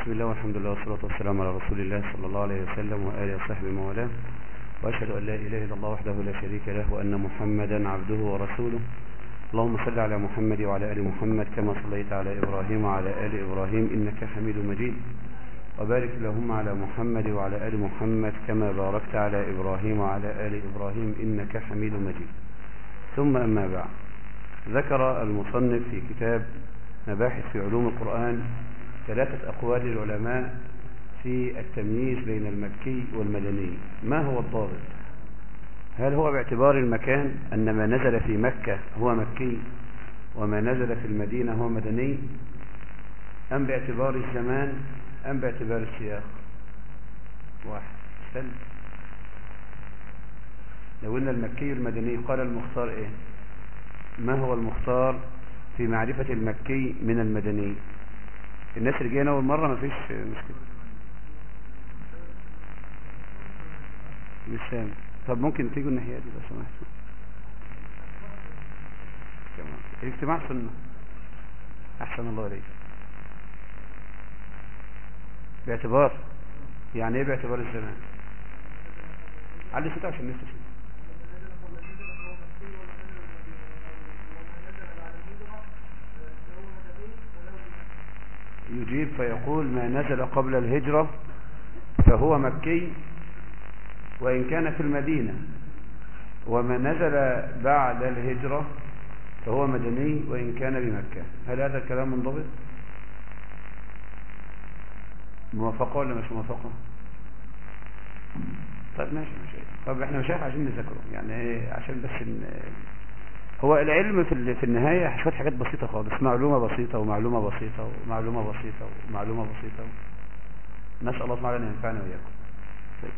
بسم الله والحمد لله والصلاة والسلام على رسول الله صلى الله عليه وسلم وآله وصحبه وموالاه وأشهد أن لا إله إلا الله وحده لا شريك له وأن محمدا عبده ورسوله. اللهم صل على محمد وعلى آل محمد كما صليت على إبراهيم وعلى آل إبراهيم إنك حميد مجيد. وبارك اللهم على محمد وعلى آل محمد كما باركت على إبراهيم وعلى آل إبراهيم إنك حميد مجيد. ثم أما بعد. ذكر المصنف في كتاب مباحث في علوم القرآن ثلاثة أقوال للعلماء في التمييز بين المكي والمدني. ما هو الضابط هل هو باعتبار المكان أن ما نزل في مكة هو مكي وما نزل في المدينة هو مدني؟ أم باعتبار الزمان أم باعتبار السياق؟ واحد. استنى لو قلنا المكي والمدني قال المختار إيه؟ ما هو المختار في معرفة المكي من المدني؟ الناس اللي جايين أول مرة مفيش مشكلة. مش طب ممكن تيجوا الناحية دي لو سمحتوا الاجتماع سنة. أحسن الله عليك باعتبار. يعني إيه باعتبار الزمان علي صوتك عشان الناس يجيب فيقول ما نزل قبل الهجرة فهو مكي وإن كان في المدينة. وما نزل بعد الهجرة فهو مدني وإن كان بمكة. هل هذا الكلام منضبط؟ موافقة ولا مش موافقة؟ طيب ماشي ماشي طب إحنا مش عايزين نذاكره. يعني عشان بس هو العلم في في النهاية شوية حاجات بسيطة خالص. معلومة بسيطة ومعلومة بسيطة ومعلومة بسيطة ومعلومة بسيطة. نسأل الله تعالى أن ينفعنا وإياكم. طيب.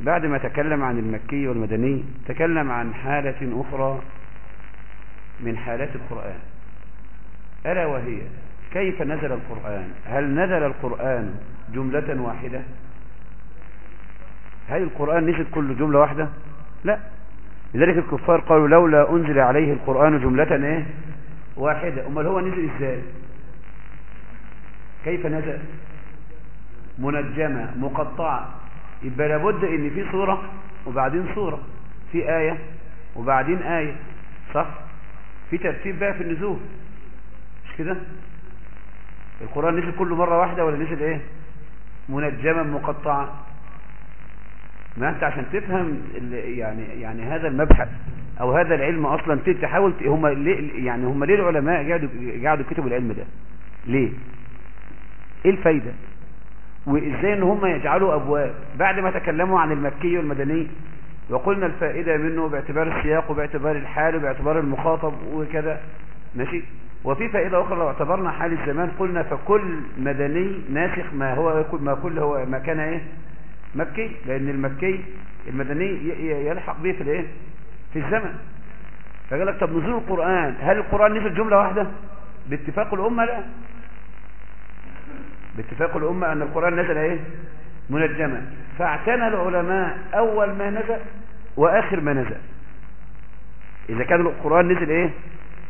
بعد ما تكلم عن المكي والمدني تكلم عن حالة أخرى من حالات القرآن. ألا وهي كيف نزل القرآن؟ هل نزل القرآن جملة واحدة؟ هل القرآن نزل كل جملة واحدة؟ لا. لذلك الكفار قالوا لولا أنزل عليه القرآن جملة إيه؟ واحدة. أمال هو نزل إزاي؟ كيف نزل؟ منجمة مقطعة. يبقى لابد إن في صورة وبعدين صورة. في آية وبعدين آية. صح؟ في ترتيب بقى في النزول. مش كده؟ القرآن نزل كل مرة واحدة ولا نزل إيه؟ منجما مقطعا ما انت عشان تفهم يعني يعني هذا المبحث أو هذا العلم أصلا تحاول هم ليه يعني هم ليه العلماء قاعدوا قاعدوا كتبوا العلم ده؟ ليه؟ إيه الفايدة؟ وازاي ان هم يجعلوا أبواب؟ بعد ما تكلموا عن المكي والمدني وقلنا الفائدة منه باعتبار السياق وباعتبار الحال وباعتبار المخاطب وكذا ماشي؟ وفي فائدة أخرى لو اعتبرنا حال الزمان قلنا فكل مدني ناسخ ما هو ما كل هو ما كان إيه؟ مكي لأن المكي المدني يلحق به في الإيه؟ في الزمن. فقال لك طب نزول القرآن هل القرآن نزل جملة واحدة؟ باتفاق الأمة لا. باتفاق الأمة أن القرآن نزل إيه؟ منجما. فاعتنى العلماء أول ما نزل وآخر ما نزل. إذا كان القرآن نزل إيه؟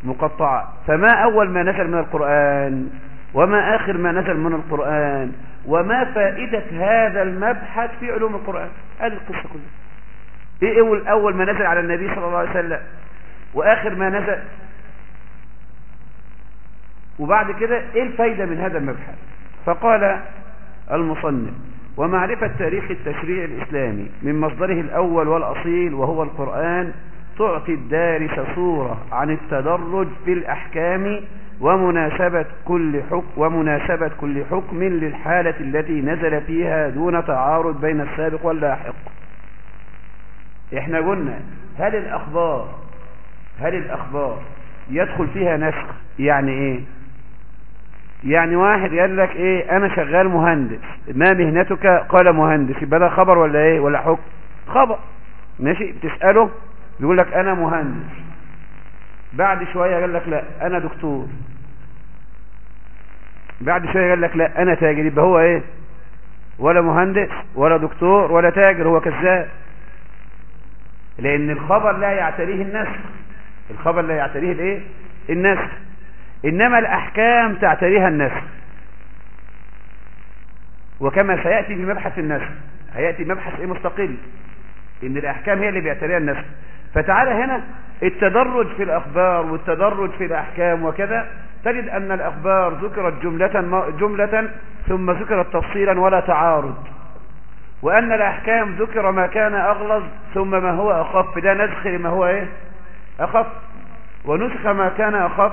مقطعة. فما أول ما نزل من القرآن وما آخر ما نزل من القرآن وما فائدة هذا المبحث في علوم القرآن؟ هذه القصة كلها. إيه اول اول ما نزل على النبي صلى الله عليه وسلم؟ وآخر ما نزل؟ وبعد كده إيه الفايدة من هذا المبحث؟ فقال المصنف ومعرفة تاريخ التشريع الإسلامي من مصدره الأول والأصيل وهو القرآن تعطي الدارس صورة عن التدرج في الأحكام ومناسبة كل حكم ومناسبة كل حكم للحالة التي نزل فيها دون تعارض بين السابق واللاحق. إحنا قلنا هل الأخبار هل الأخبار يدخل فيها نسخ؟ يعني إيه؟ يعني واحد قال لك إيه؟ أنا شغال مهندس. ما مهنتك؟ قال مهندس. يبقى ده خبر ولا إيه؟ ولا حكم؟ خبر. ماشي؟ بتسأله بيقول لك أنا مهندس. بعد شوية قال لك لا أنا دكتور. بعد شوية قال لك لا أنا تاجر. يبقى هو إيه؟ ولا مهندس ولا دكتور ولا تاجر. هو كذاب. لأن الخبر لا يعتريه النسخ الخبر لا يعتريه الإيه؟ النسخ إنما الأحكام تعتريها النسخ وكما سيأتي بمبحث النسخ هيأتي مبحث إيه؟ مستقل. إن الأحكام هي اللي بيعتريها النسخ فتعالى هنا التدرج في الأخبار والتدرج في الأحكام وكذا تجد أن الأخبار ذكرت جملة, جملة ثم ذكرت تفصيلا ولا تعارض وأن الأحكام ذكر ما كان أغلظ ثم ما هو أخف ده نسخ لما هو إيه؟ أخف ونسخ ما كان أخف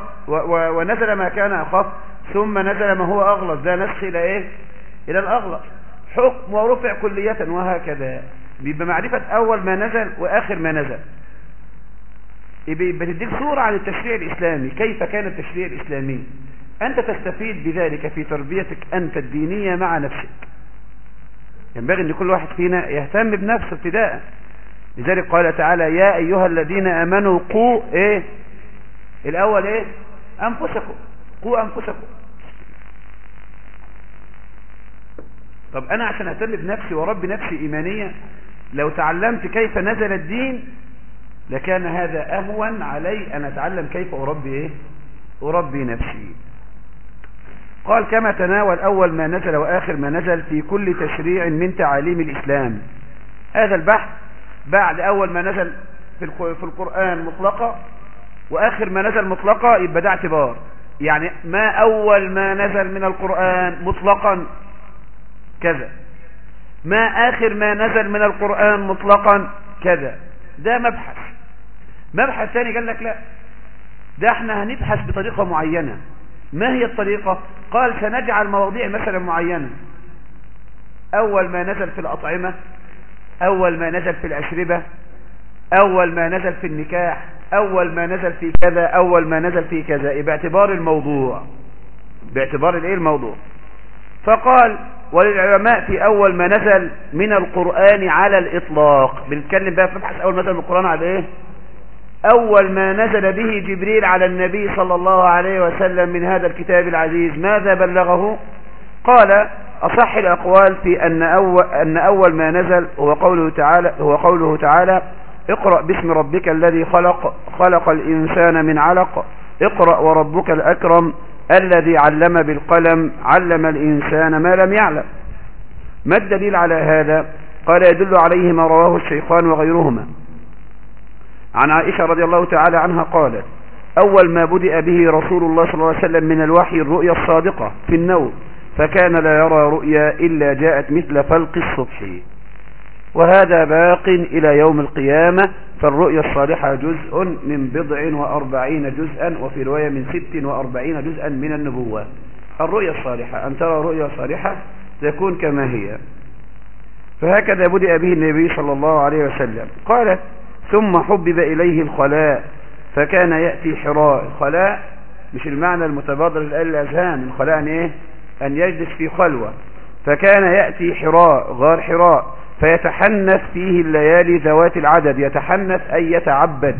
ونزل ما كان أخف ثم نزل ما هو أغلظ ده نسخ إلى إيه؟ إلى الأغلظ. حكم ورفع كلية وهكذا بيبقى معرفة أول ما نزل وآخر ما نزل. بتديك صورة عن التشريع الإسلامي. كيف كان التشريع الإسلامي؟ أنت تستفيد بذلك في تربيتك أنت الدينية مع نفسك. ينبغي أن كل واحد فينا يهتم بنفسه ابتداء. لذلك قال تعالى يا أيها الذين آمنوا قوا إيه؟ الأول إيه؟ أنفسكم. قوا أنفسكم. طب أنا عشان أهتم بنفسي وربي نفسي ايمانية لو تعلمت كيف نزل الدين لكان هذا أهون علي أن أتعلم كيف أربي إيه؟ أربي نفسي. قال كما تناول أول ما نزل وآخر ما نزل في كل تشريع من تعاليم الإسلام. هذا البحث بعد أول ما نزل في القرآن مطلقة وآخر ما نزل مطلقة يبقى ده اعتبار. يعني ما أول ما نزل من القرآن مطلقا كذا. ما آخر ما نزل من القرآن مطلقا كذا. ده مبحث. مبحث ثاني قال لك لا. ده إحنا هنبحث بطريقة معينة. ما هي الطريقة؟ قال سنجعل مواضيع مثلا معينة. أول ما نزل في الأطعمة أول ما نزل في الأشربة أول ما نزل في النكاح أول ما نزل في كذا أول ما نزل في كذا باعتبار الموضوع. باعتبار الإيه؟ الموضوع. فقال وللعلماء في أول ما نزل من القرآن على الإطلاق. بنتكلم بقى في مبحث أول ما نزل من القرآن على إيه أول ما نزل به جبريل على النبي صلى الله عليه وسلم من هذا الكتاب العزيز ماذا بلغه؟ قال أصح الأقوال في أن أول, أن أول ما نزل هو قوله تعالى, هو قوله تعالى اقرأ باسم ربك الذي خلق خلق الإنسان من علق اقرأ وربك الأكرم الذي علم بالقلم علم الإنسان ما لم يعلم. ما الدليل على هذا؟ قال يدل عليه ما رواه الشيخان وغيرهما. عن عائشة رضي الله تعالى عنها قالت أول ما بدأ به رسول الله صلى الله عليه وسلم من الوحي الرؤيا الصادقة في النوم فكان لا يرى رؤيا إلا جاءت مثل فلق الصبح. وهذا باق إلى يوم القيامة فالرؤيا الصالحة جزء من بضع وأربعين جزءا وفي رواية من ست وأربعين جزءا من النبوة. الرؤيا الصالحة أن ترى رؤيا صالحة تكون كما هي. فهكذا بدأ به النبي صلى الله عليه وسلم. قالت ثم حبب إليه الخلاء فكان يأتي حراء. الخلاء مش المعنى المتبادر الأذهان الخلاء أن إيه؟ أن يجلس في خلوة. فكان يأتي حراء غار حراء فيتحنث فيه الليالي ذوات العدد يتحنث أي يتعبد.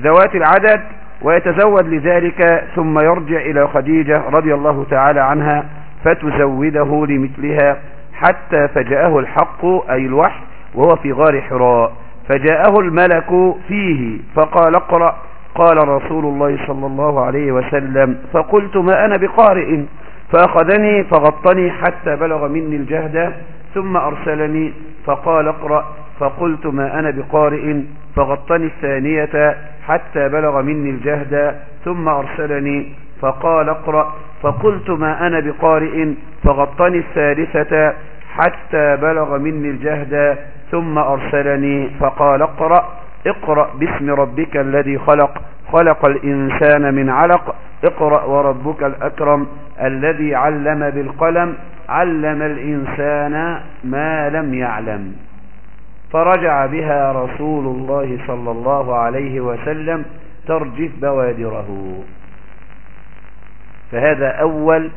ذوات العدد ويتزود لذلك ثم يرجع إلى خديجة رضي الله تعالى عنها فتزوده لمثلها حتى فجاءه الحق أي الوحي وهو في غار حراء. فجاءه الملك فيه فقال اقرأ. قال رسول الله صلى الله عليه وسلم فقلت ما أنا بقارئ؟ فأخذني فغطني حتى بلغ مني الجهد ثم أرسلني. فقال اقرأ. فقلت ما أنا بقارئ؟ فغطني الثانية حتى بلغ مني الجهد ثم أرسلني. فقال اقرأ. فقلت ما أنا بقارئ؟ فغطني الثالثة حتى بلغ مني الجهد ثم أرسلني فقال اقرأ اقرأ باسم ربك الذي خلق خلق الإنسان من علق اقرأ وربك الأكرم الذي علم بالقلم علم الإنسان ما لم يعلم. فرجع بها رسول الله صلى الله عليه وسلم ترجف بوادره. فهذا أول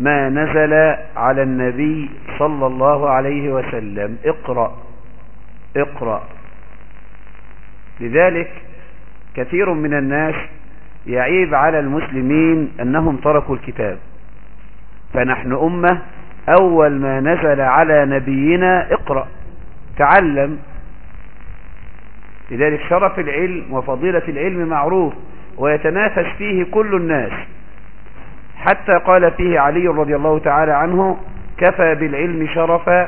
ما نزل على النبي صلى الله عليه وسلم. اقرأ. اقرأ. لذلك كثير من الناس يعيب على المسلمين أنهم تركوا الكتاب. فنحن أمة أول ما نزل على نبينا اقرأ تعلم. لذلك شرف العلم وفضيلة العلم معروف ويتنافس فيه كل الناس. حتى قال فيه علي رضي الله تعالى عنه كفى بالعلم شرفا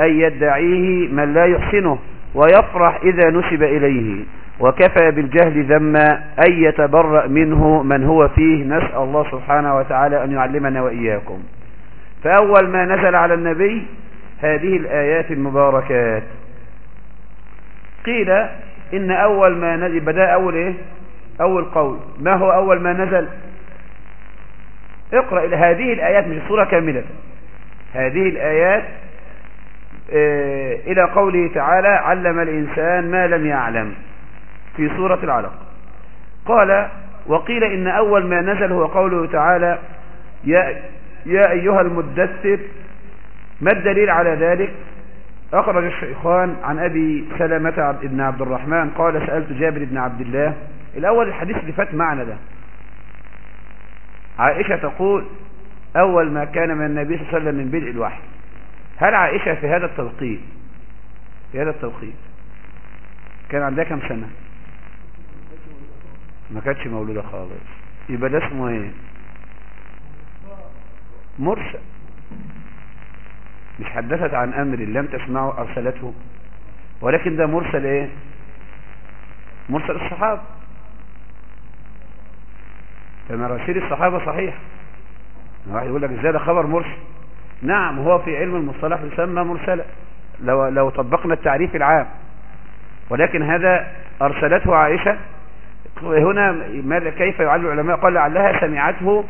أن يدعيه من لا يحسنه. ويفرح إذا نسب إليه. وكفى بالجهل ذما أن يتبرأ منه من هو فيه. نسأل الله سبحانه وتعالى أن يعلمنا وإياكم. فأول ما نزل على النبي هذه الآيات المباركات. قيل إن أول ما نزل بدأ أول إيه؟ أول قول. ما هو أول ما نزل؟ اقرأ هذه الآيات مش الصورة كاملة. هذه الآيات إلى قوله تعالى علم الإنسان ما لم يعلم. في سورة العلق قال وقيل إن أول ما نزل هو قوله تعالى يا, يا أيها المدثر ما الدليل على ذلك؟ أخرج الشيخان عن أبي سلمة بن عبد الرحمن قال سألت جابر بن عبد الله. الأول الحديث اللي فات معنا ده. عائشة تقول أول ما كان من النبي صلى الله عليه وسلم من بدء الوحي. هل عائشة في هذا التوقيت في هذا التوقيت كان عندها كم سنة؟ ما كانتش مولودة خالص. يبقى ده اسمه إيه؟ مرسل. مش حدثت عن أمر لم تسمعه أرسلته. ولكن ده مرسل إيه؟ مرسل الصحابة. فمراسيل الصحابة صحيح واحد يقول لك إزاي ده خبر مرسل؟ نعم هو في علم المصطلح يسمى مرسلا لو, لو طبقنا التعريف العام. ولكن هذا أرسلته عائشة. هنا كيف يعلم العلماء؟ قال لعلها سمعته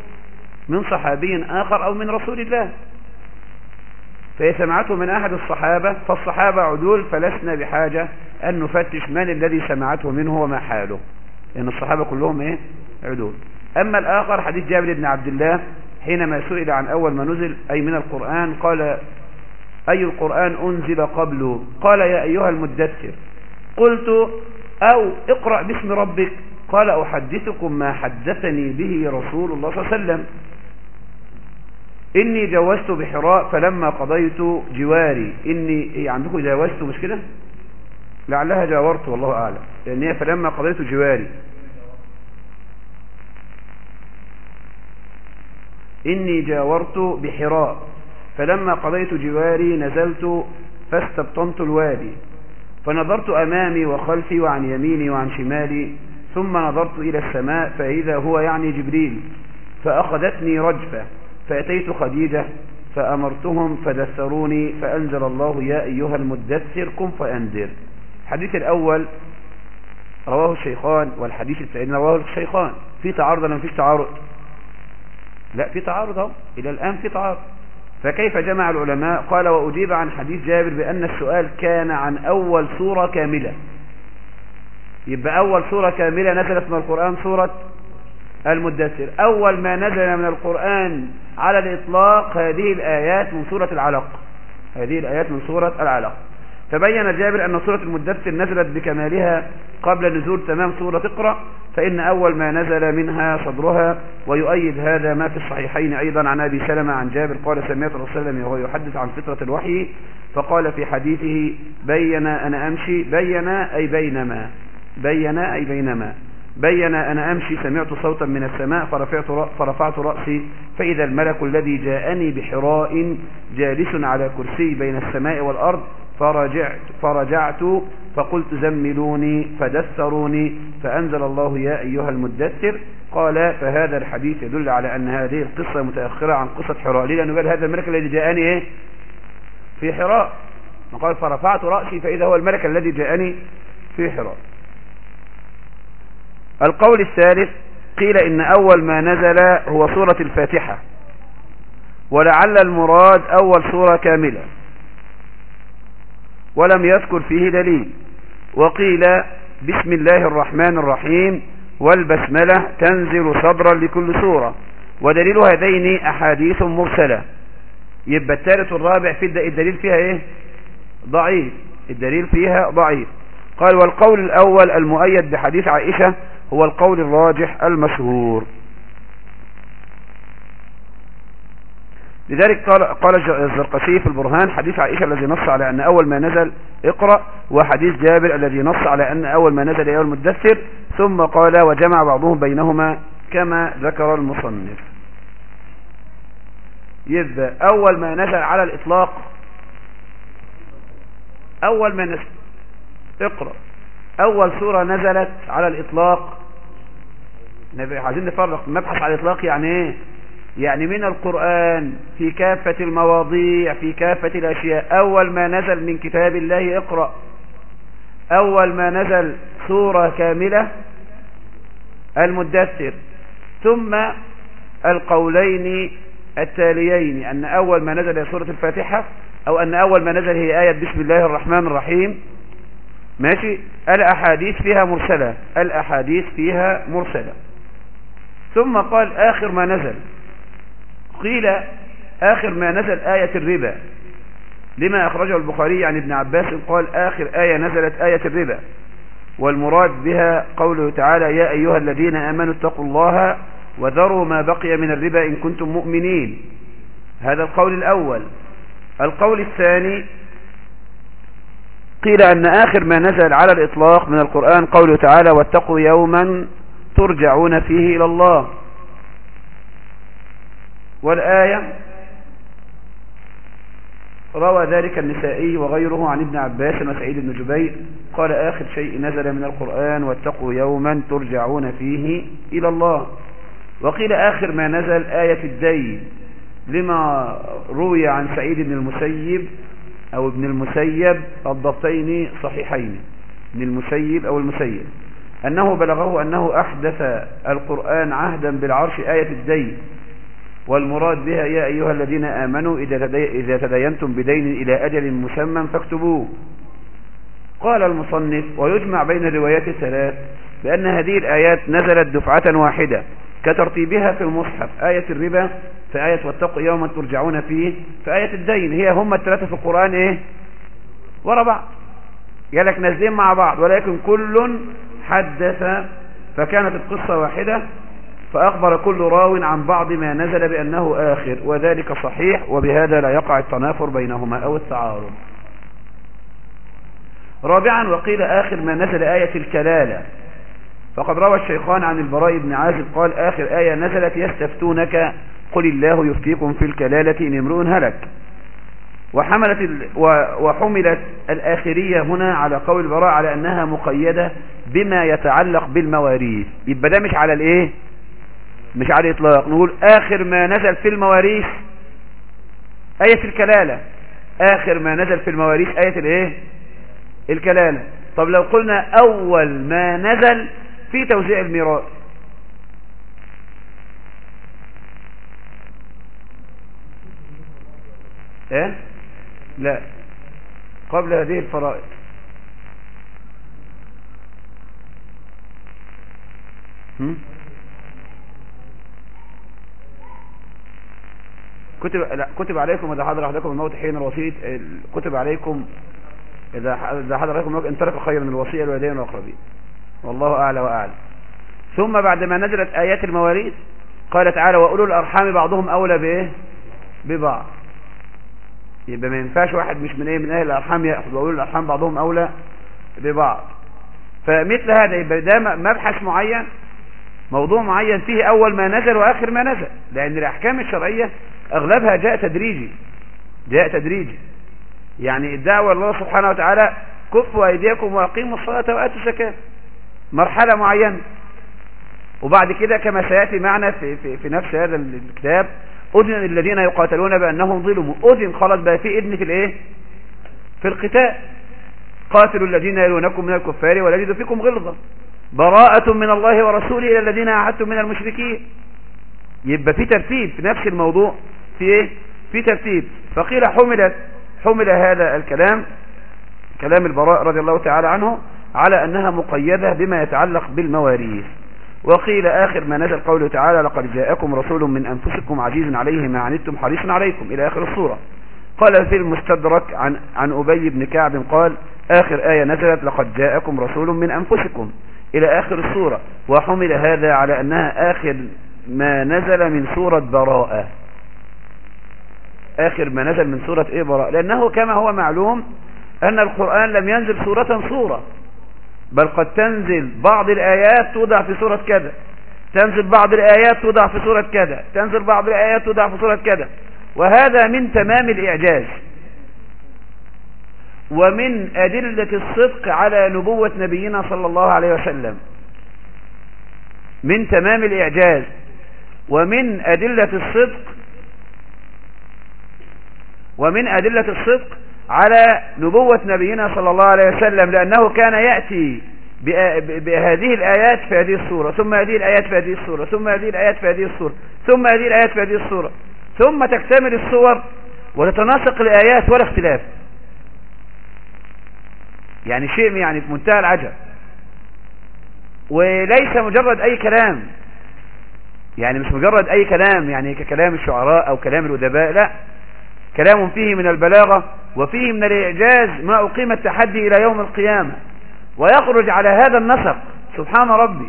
من صحابي آخر أو من رسول الله. فهي سمعته من أحد الصحابة فالصحابة عدول فلسنا بحاجة أن نفتش من الذي سمعته منه وما حاله. لأن الصحابة كلهم إيه؟ عدول. أما الآخر حديث جابر بن عبد الله حينما سئل عن أول ما نزل أي من القرآن قال أي القرآن أنزل قبله قال يا أيها المدثر. قلت أو اقرأ باسم ربك. قال أحدثكم ما حدثني به رسول الله صلى الله عليه وسلم. إني جوزت بحراء فلما قضيت جواري. إني إيه عندكم جاوزت مش كده لعلها جاورت والله أعلم. لأن هي فلما قضيت جواري. إني جاورت بحراء. فلما قضيت جواري نزلت فاستبطنت الوادي. فنظرت أمامي وخلفي وعن يميني وعن شمالي ثم نظرت إلى السماء فإذا هو يعني جبريل. فأخذتني رجفة فأتيت خديجة فأمرتهم فدثروني فأنزل الله يا أيها المدثر قم فأنذر. الحديث الأول رواه الشيخان والحديث الثاني رواه الشيخان. في تعارض ولا مفيش تعارض. لا في تعارض اهو إلى الآن في تعارض. فكيف جمع العلماء؟ قال وأجيب عن حديث جابر بأن السؤال كان عن أول سورة كاملة. يبقى أول سورة كاملة نزلت من القرآن سورة المدثر. أول ما نزل من القرآن على الإطلاق هذه الآيات من سورة العلق. هذه الآيات من سورة العلق. تبين جابر أن سورة المدثر نزلت بكمالها قبل نزول تمام سورة اقرأ. فإن أول ما نزل منها صدرها ويؤيد هذا ما في الصحيحين أيضا عن أبي سلمة عن جابر قال سمعت رسول الله وهو يحدث عن فترة الوحي فقال في حديثه بين أنا أمشي بين أي بينما بين أي بينما بين أنا أمشي سمعت صوتا من السماء فرفعت, فرفعت رأسي فإذا الملك الذي جاءني بحراء جالس على كرسي بين السماء والأرض فرجعت, فرجعت فقلت زملوني فدثروني فأنزل الله يا أيها المدثر. قال فهذا الحديث يدل على أن هذه القصة متأخرة عن قصة حراء. لأنه قال هذا الملك الذي جاءني إيه؟ في حراء. قال فرفعت رأسي فإذا هو الملك الذي جاءني في حراء. القول الثالث قيل إن أول ما نزل هو سورة الفاتحة. ولعل المراد أول سورة كاملة. ولم يذكر فيه دليل. وقيل بسم الله الرحمن الرحيم والبسملة تنزل صدرا لكل سورة. ودليل هذين أحاديث مرسلة. يبقى الثالث والرابع في الدليل فيها إيه؟ ضعيف. الدليل فيها ضعيف. قال والقول الأول المؤيد بحديث عائشة هو القول الراجح المشهور. لذلك قال, قال الزرقشي في البرهان حديث عائشة الذي نص على أن أول ما نزل اقرأ وحديث جابر الذي نص على أن أول ما نزل يوم المدثر ثم قال وجمع بعضهم بينهما كما ذكر المصنف. يبقى أول ما نزل على الإطلاق أول ما نزل اقرأ. أول سورة نزلت على الإطلاق. عايزين نفرق مبحث على الإطلاق يعني إيه؟ يعني من القرآن في كافة المواضيع في كافة الأشياء. أول ما نزل من كتاب الله اقرأ. أول ما نزل سورة كاملة المدثر. ثم القولين التاليين أن أول ما نزل هي سورة الفاتحة أو أن أول ما نزل هي آية بسم الله الرحمن الرحيم. ماشي؟ الأحاديث فيها مرسلة. الأحاديث فيها مرسلة. ثم قال آخر ما نزل. قيل آخر ما نزل آية الربا. لما أخرجه البخاري عن ابن عباس قال آخر آية نزلت آية الربا. والمراد بها قوله تعالى يا أيها الذين آمنوا اتقوا الله وذروا ما بقي من الربا إن كنتم مؤمنين. هذا القول الأول. القول الثاني قيل أن آخر ما نزل على الإطلاق من القرآن قوله تعالى واتقوا يوما ترجعون فيه إلى الله. والآية روى ذلك النسائي وغيره عن ابن عباس وسعيد بن جبير. قال آخر شيء نزل من القرآن واتقوا يوما ترجعون فيه إلى الله. وقيل آخر ما نزل آية الدين لما روي عن سعيد بن المسيب أو ابن المسيب الضبطين صحيحين. ابن المسيب أو المسيب. أنه بلغه أنه أحدث القرآن عهدا بالعرش آية الدين. والمراد بها يا أيها الذين آمنوا إذا تدينتم بدين إلى أجل مسمى فاكتبوه. قال المصنف ويجمع بين الروايات الثلاث بأن هذه الآيات نزلت دفعة واحدة كترتيبها في المصحف آية الربا في آية واتقوا يوما ترجعون فيه في آية الدين هي هم الثلاثة في القرآن إيه؟ ورا بعض. قالك نازلين مع بعض ولكن كل حدث فكانت القصة واحدة فأخبر كل راو عن بعض ما نزل بأنه آخر وذلك صحيح وبهذا لا يقع التنافر بينهما أو التعارض. رابعا وقيل آخر ما نزل آية الكلالة. فقد روى الشيخان عن البراء بن عازب قال آخر آية نزلت يستفتونك قل الله يفتيكم في الكلالة إن امرؤ هلك. وحملت ال... وحملت الآخرية هنا على قول البراء على أنها مقيدة بما يتعلق بالمواريث. يبقى ده مش على الإيه؟ مش على الاطلاق نقول آخر ما نزل في المواريث آية الكلالة. آخر ما نزل في المواريث آية الإيه؟ الكلالة. طب لو قلنا أول ما نزل في توزيع الميراث. إيه؟ لا. قبل هذه الفرائض. هم؟ كتب لا كتب عليكم إذا حضر أحدكم الموت حين الوصيه كتب عليكم إذا إذا حضر عليكم الموت إن ترك خيرا من الوصية الوالدين والأقربين. والله أعلى واعلم ثم بعد ما نزلت آيات المواريث قال تعالى وأولو الأرحام بعضهم أولى بايه ببعض. يبقى ما ينفعش واحد مش من إيه من أهل الأرحام يأخذ وأولو الأرحام بعضهم أولى ببعض. فمثل هذا يبقى ده مبحث معين موضوع معين فيه أول ما نزل وآخر ما نزل. لأن الأحكام الشرعية أغلبها جاء تدريجي. جاء تدريجي. يعني الدعوة الله سبحانه وتعالى كفوا أيديكم وأقيموا الصلاة وآتوا الزكاة. مرحلة معينة. وبعد كده كما سيأتي معنا في في, في نفس هذا الكتاب أذن للذين يقاتلون بأنهم ظلموا. أذن خلاص بقى في إذن في الإيه؟ في القتال. قاتلوا الذين يلونكم من الكفار ولا يجدوا فيكم غلظة. براءة من الله ورسوله إلى الذين أعدتم من المشركين. يبقى في ترتيب في نفس الموضوع. في إيه؟ في ترتيب فقيل حملت حمل هذا الكلام كلام البراء رضي الله تعالى عنه على أنها مقيدة بما يتعلق بالمواريث. وقيل آخر ما نزل قوله تعالى لقد جاءكم رسول من أنفسكم عزيز عليه ما عنتم حريص عليكم. إلى آخر الصورة. قال في المستدرك عن, عن أبي بن كعب قال آخر آية نزلت لقد جاءكم رسول من أنفسكم. إلى آخر الصورة. وحمل هذا على أنها آخر ما نزل من سورة براءة. آخر ما نزل من سورة براءة لأنه كما هو معلوم أن القرآن لم ينزل سورة صورة بل قد تنزل بعض الآيات توضع في سورة كذا تنزل بعض الآيات توضع في سورة كذا تنزل بعض الآيات توضع في سورة كذا وهذا من تمام الإعجاز. ومن أدلة الصدق على نبوة نبينا صلى الله عليه وسلم. من تمام الإعجاز. ومن أدلة الصدق ومن أدلة الصدق على نبوة نبينا صلى الله عليه وسلم لأنه كان يأتي بهذه الآيات في هذه الصورة ثم هذه الآيات في هذه الصورة ثم هذه الآيات في هذه الصورة ثم هذه الآيات في هذه الصورة ثم تكتمل الصور وتتناسق الآيات ولا اختلاف. يعني شيء يعني في منتهى العجب. وليس مجرد أي كلام. يعني مش مجرد أي كلام يعني ككلام الشعراء أو كلام الأدباء لا. كلام فيه من البلاغة وفيه من الإعجاز ما أقيم التحدي إلى يوم القيامة. ويخرج على هذا النسق سبحان ربي.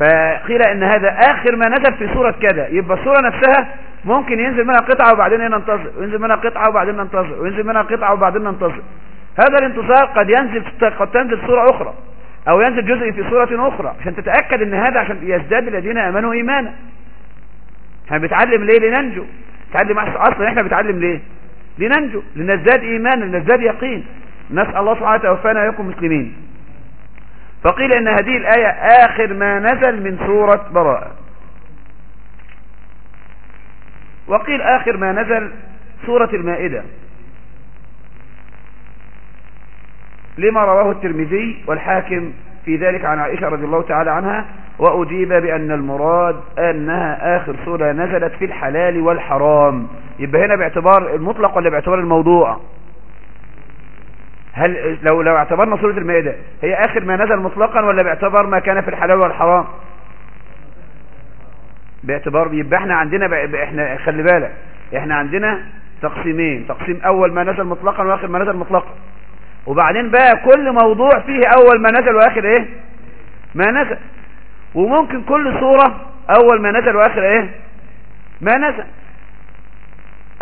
فقيل إن هذا آخر ما نزل في سورة كذا. يبقى السورة نفسها ممكن ينزل منها قطعة وبعدين ننتظر وينزل منها قطعة وبعدين ننتظر وينزل منها قطعة وبعدين ننتظر هذا الانتظار قد ينزل قد تنزل سورة أخرى أو ينزل جزء في سورة أخرى عشان تتأكد إن هذا عشان يزداد الذين آمنوا إيمانا. إحنا بنتعلم ليه لننجو تعلم أصلا إحنا بنتعلم ليه؟ لننجو لنزداد ايمانا لنزداد يقين. نسأل الله سبحانه توفانا ويكون مسلمين. فقيل إن هذه الآية آخر ما نزل من سورة براءة. وقيل آخر ما نزل سورة المائدة. لما رواه الترمذي والحاكم في ذلك عن عائشة رضي الله تعالى عنها وأجيب بأن المراد أنها آخر سورة نزلت في الحلال والحرام. يبقى هنا باعتبار المطلق ولا باعتبار الموضوع؟ هل لو لو اعتبرنا سورة المائدة هي آخر ما نزل مطلقا ولا باعتبار ما كان في الحلال والحرام؟ باعتبار يبقى إحنا عندنا إحنا خلي بالك إحنا عندنا تقسيمين. تقسيم أول ما نزل مطلقا وآخر ما نزل مطلقا. وبعدين بقى كل موضوع فيه أول ما نزل وآخر إيه؟ ما نزل. وممكن كل صورة أول ما نزل وآخر إيه؟ ما نزل.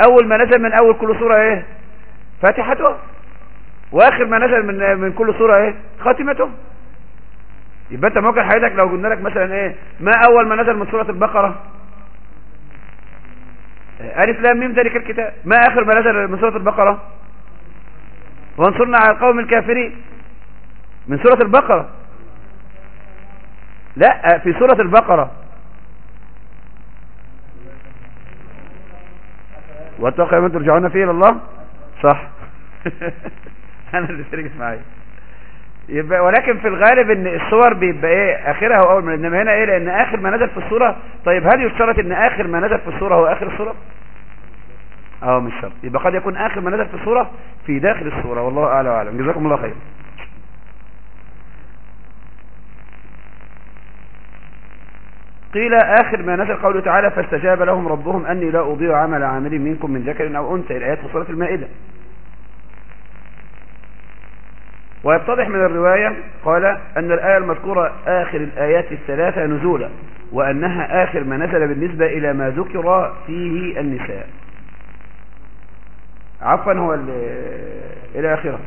أول ما نزل من أول كل صورة إيه؟ فاتحته. وآخر ما نزل من من كل صورة إيه؟ خاتمته يبقى أنت ممكن حضرتك لو قلنا لك مثلا إيه؟ ما أول ما نزل من سورة البقرة؟ ألف لام ميم ذلك الكتاب. ما آخر ما نزل من سورة البقرة؟ وانصرنا على القوم الكافرين. من سورة البقرة. لا في سورة البقرة. واتقوا من ترجعون فيه إلى الله؟ صح. أنا اللي سرقت معايا. يبقى ولكن في الغالب إن الصور بيبقى إيه آخرها هو اول ما إنما هنا إيه لأن آخر ما نزل في الصورة. طيب هل يشترط إن آخر ما نزل في الصورة هو آخر الصورة؟ آه مش شرط. يبقى قد يكون آخر ما نزل في الصورة في داخل الصورة. والله اعلى وأعلم. جزاكم الله خير. قيل آخر ما نزل قوله تعالى فاستجاب لهم ربهم أني لا أضيع عمل عامل منكم من ذكر أو أنثى. الآيات في سورة المائدة. ويتضح من الرواية قال أن الآية المذكورة آخر الآيات الثلاثة نزولا وأنها آخر ما نزل بالنسبة إلى ما ذكر فيه النساء. عفوا هو إلى آخره.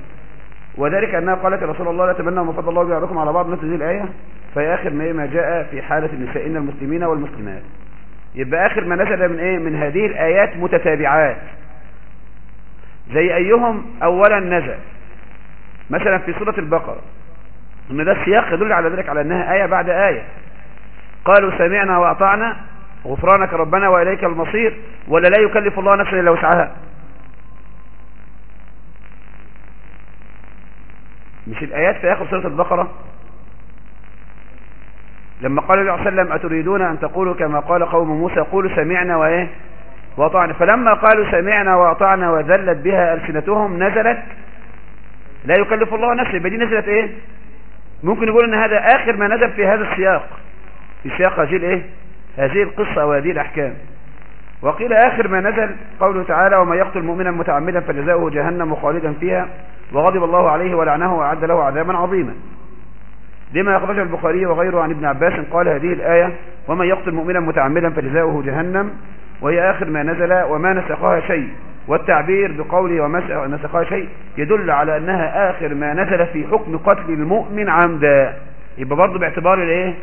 وذلك أنها قالت رسول الله لا تمنى ما فضل الله بعضكم على بعض. مثل هذه الآية. فهي آخر ما جاء في حالة النساء المسلمين والمسلمات. يبقى آخر ما نزل من إيه؟ من هذه الآيات متتابعات. زي أيهم أولا نزل. مثلا في سورة البقرة. إن ده السياق يدل على ذلك على أنها آية بعد آية. قالوا سمعنا وأطعنا غفرانك ربنا وإليك المصير ولا لا يكلف الله نفسا إلا وسعها. مش الآيات في آخر سورة البقرة؟ لما قال النبي صلى الله عليه وسلم أتريدون أن تقولوا كما قال قوم موسى؟ قولوا سمعنا وإيه؟ وأطعنا. فلما قالوا سمعنا وأطعنا وذلت بها ألسنتهم نزلت لا يكلف الله نفسه يبقى دي نزلت إيه؟ ممكن يقول إن هذا آخر ما نزل في هذا السياق. في سياق هذه الإيه؟ هذه القصة وهذه الأحكام. وقيل آخر ما نزل قوله تعالى وما يقتل مؤمنا متعمدا فجزاؤه جهنم خالدا فيها وغضب الله عليه ولعنه وأعد له عذابا عظيما. لما أخرج البخاري وغيره عن ابن عباس قال هذه الآية ومن يقتل مؤمنا متعمدا فجزاؤه جهنم وهي آخر ما نزل وما نسخها شيء. والتعبير بقوله ومسخها شيء يدل على أنها آخر ما نزل في حكم قتل المؤمن عمدا. يبقى برضه باعتبار الإيه؟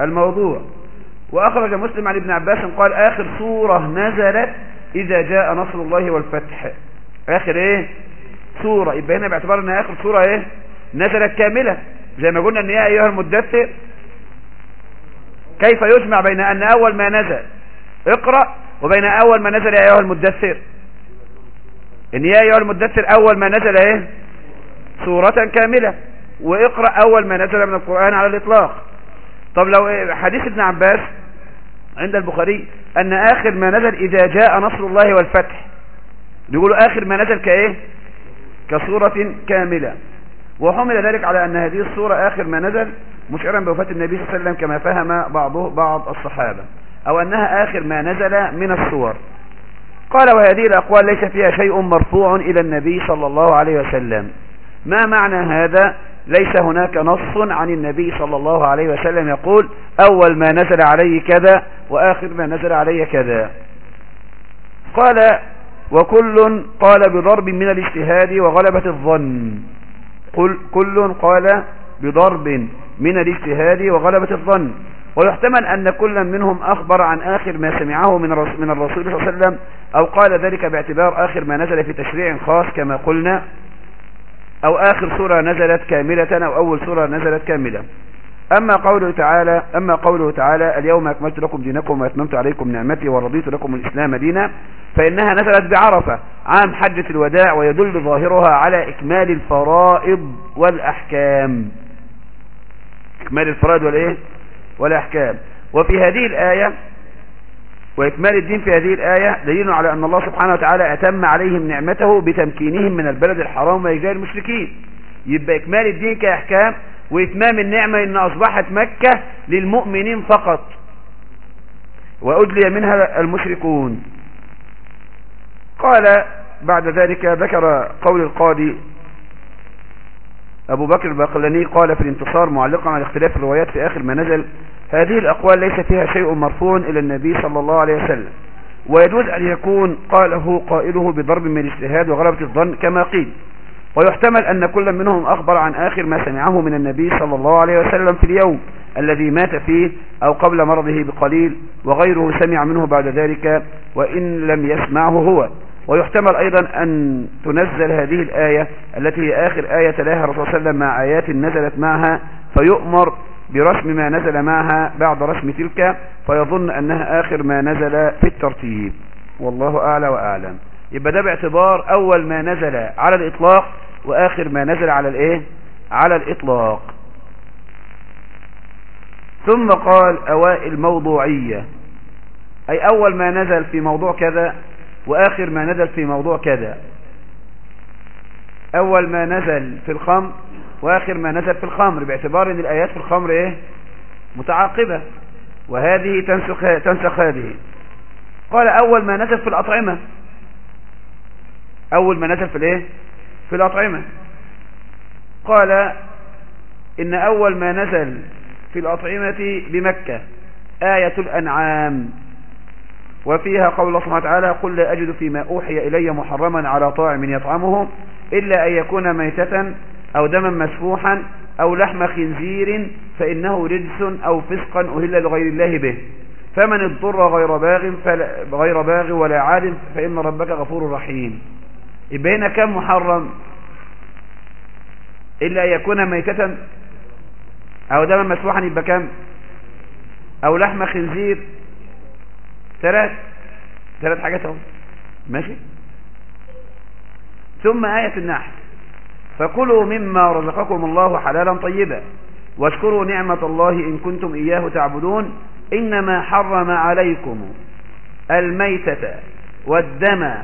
الموضوع. وأخرج مسلم عن ابن عباس قال آخر سورة نزلت إذا جاء نصر الله والفتح. آخر إيه؟ سورة. يبقى هنا باعتبار أنها آخر سورة إيه؟ نزلت كاملة. زي ما قلنا أن يا أيها المدثر كيف يجمع بين أن أول ما نزل؟ اقرأ وبين أول ما نزل يا أيها المدثر. إن يا أيها المدثر أول ما نزل إيه؟ سورة كاملة. واقرأ أول ما نزل من القرآن على الإطلاق. طب لو حديث ابن عباس عند البخاري أن آخر ما نزل إذا جاء نصر الله والفتح. يقولوا آخر ما نزل كإيه؟ كصورة كاملة. وحمل ذلك على أن هذه الصورة آخر ما نزل مشعرا بوفاة النبي صلى الله عليه وسلم كما فهم بعضه بعض الصحابة أو أنها آخر ما نزل من الصور. قال وهذه الأقوال ليس فيها شيء مرفوع إلى النبي صلى الله عليه وسلم. ما معنى هذا؟ ليس هناك نص عن النبي صلى الله عليه وسلم يقول أول ما نزل عليه كذا وآخر ما نزل عليه كذا. قال وكل قال بضرب من الاجتهاد وغلبة الظن. كل, كل قال بضرب من الاجتهاد وغلبة الظن. ويحتمل أن كل منهم أخبر عن آخر ما سمعه من من الرسول صلى الله عليه وسلم أو قال ذلك باعتبار آخر ما نزل في تشريع خاص كما قلنا أو آخر سورة نزلت كاملة أو أول سورة نزلت كاملة. أما قوله تعالى أما قوله تعالى اليوم أكملت لكم دينكم وأتممت عليكم نعمتي ورضيت لكم الإسلام دينا فإنها نزلت بعرفة عام حجة الوداع ويدل ظاهرها على إكمال الفرائض والأحكام. إكمال الفرائض والإيه؟ والأحكام. وفي هذه الآية وإكمال الدين في هذه الآية دليل على أن الله سبحانه وتعالى أتم عليهم نعمته بتمكينهم من البلد الحرام وإجلال المشركين. يبقى إكمال الدين كأحكام وإتمام النعمة إن أصبحت مكة للمؤمنين فقط. وأدلي منها المشركون. قال بعد ذلك ذكر قول القاضي أبو بكر الباقلاني قال في الانتصار معلقا على اختلاف الروايات في آخر ما نزل هذه الأقوال ليس فيها شيء مرفوع إلى النبي صلى الله عليه وسلم. ويجوز أن يكون قاله قائله بضرب من الاجتهاد وغلبة الظن كما قيل. ويحتمل أن كل منهم أخبر عن آخر ما سمعه من النبي صلى الله عليه وسلم في اليوم الذي مات فيه أو قبل مرضه بقليل وغيره سمع منه بعد ذلك وإن لم يسمعه هو. ويحتمل أيضا أن تنزل هذه الآية التي هي آخر آية تلاها الرسول صلى الله عليه وسلم مع آيات نزلت معها فيؤمر برسم ما نزل معها بعد رسم تلك فيظن أنها آخر ما نزل في الترتيب. والله أعلى وأعلم. يبقى ده باعتبار أول ما نزل على الإطلاق وآخر ما نزل على الإيه؟ على الإطلاق. ثم قال أوائل موضوعية أي أول ما نزل في موضوع كذا وآخر ما نزل في موضوع كذا. أول ما نزل في الخمر وآخر ما نزل في الخمر باعتبار أن الآيات في الخمر إيه؟ متعاقبة. وهذه تنسخ, تنسخ هذه. قال أول ما نزل في الأطعمة. أول ما نزل في الإيه؟ في الأطعمة. قال إن أول ما نزل في الأطعمة بمكة آية الأنعام وفيها قول الله سبحانه وتعالى قل لا أجد فيما أوحي إلي محرما على طاعم يطعمه إلا أن يكون ميتة أو دما مسفوحا أو لحم خنزير فإنه رجس أو فسقا أهل لغير الله به. فمن اضطر غير باغ غير باغ ولا عاد فإن ربك غفور رحيم. يبقى هنا كم محرم؟ إلا يكون ميتة أو دما مسفوحا يبقى كم؟ أو لحم خنزير؟ ثلاث. ثلاث حاجات أهو. ماشي؟ ثم آية النحل. فكلوا مما رزقكم الله حلالا طيبا. واشكروا نعمة الله إن كنتم إياه تعبدون. إنما حرم عليكم الميتة والدم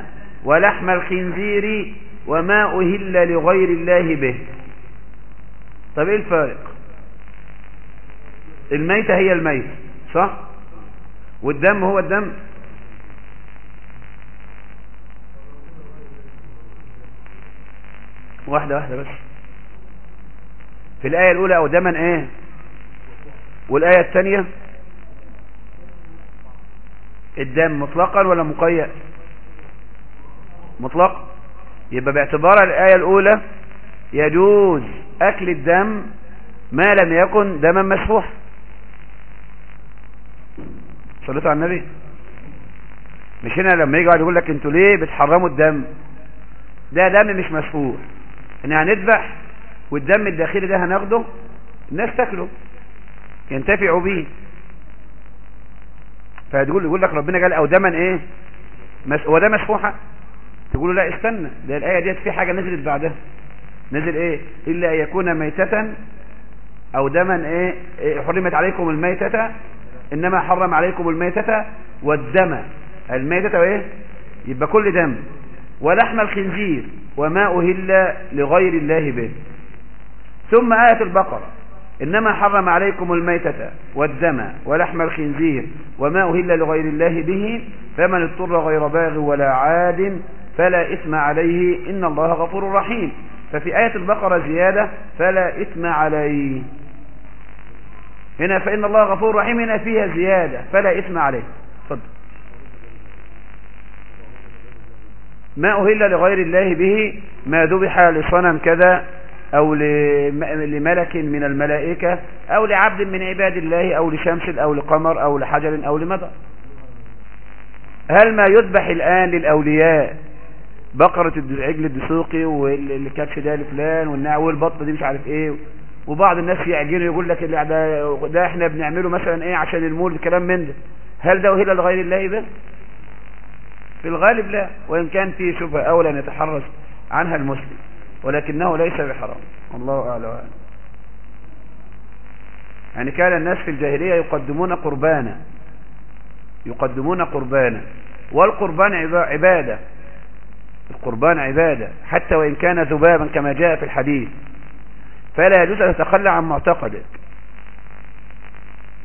ولحم الخنزير وما أهل لغير الله به. طب إيه الفارق الميتة هي الميت صح؟ والدم هو الدم. واحدة واحدة بس. في الآية الأولى أو دما إيه؟ والآية الثانية؟ الدم مطلقا ولا مقيد مطلق. يبقى باعتبار الآية الأولى يجوز أكل الدم ما لم يكن دما مسفوح. صليتوا على النبي. مش هنا لما يجي واحد يقول لك أنتوا ليه بتحرموا الدم؟ ده دم مش مسفوح. ان هنذبح والدم الداخلي ده هناخده الناس تاكله ينتفعوا بيه. فتقول يقول لك ربنا قال أو دما إيه. هو ده مسفوحة؟ تقول له لا استنى ده الآية ديت في حاجة نزلت بعدها. نزل إيه؟ إلا أن يكون ميتة أو دما إيه, إيه؟ حرمت عليكم الميتة إنما حرم عليكم الميتة والدم. الميتة وايه يبقى كل دم. ولحم الخنزير وما أهل لغير الله به. ثم آية البقرة. إنما حرم عليكم الميتة والدم ولحم الخنزير وما أهل لغير الله به فمن اضطر غير باغ ولا عاد فلا إثم عليه إن الله غفور رحيم. ففي آية البقرة زيادة فلا إثم عليه. هنا فإن الله غفور رحيم هنا فيها زيادة فلا إثم عليه. فضل. ما أهل لغير الله به ما ذبح لصنم كذا أو لملك من الملائكة أو لعبد من عباد الله أو لشمس أو لقمر أو لحجر أو لمطر. هل ما يذبح الآن للأولياء بقرة العجل الدسوقي والكبش ده لفلان والنع والبطة دي مش عارف إيه. وبعض الناس يعجنوا يقول لك ده, ده إحنا بنعمله مثلا إيه عشان المول الكلام من ده. هل ده أهل لغير الله به في الغالب لا. وإن كان في شبهة أولى أن عنها المسلم. ولكنه ليس بحرام. الله أعلم. يعني كان الناس في الجاهلية يقدمون قربانا. يقدمون قربانا. والقربان عبادة. القربان عبادة حتى وإن كان ذبابا كما جاء في الحديث. فلا يجوز أن تتخلى عن معتقدك.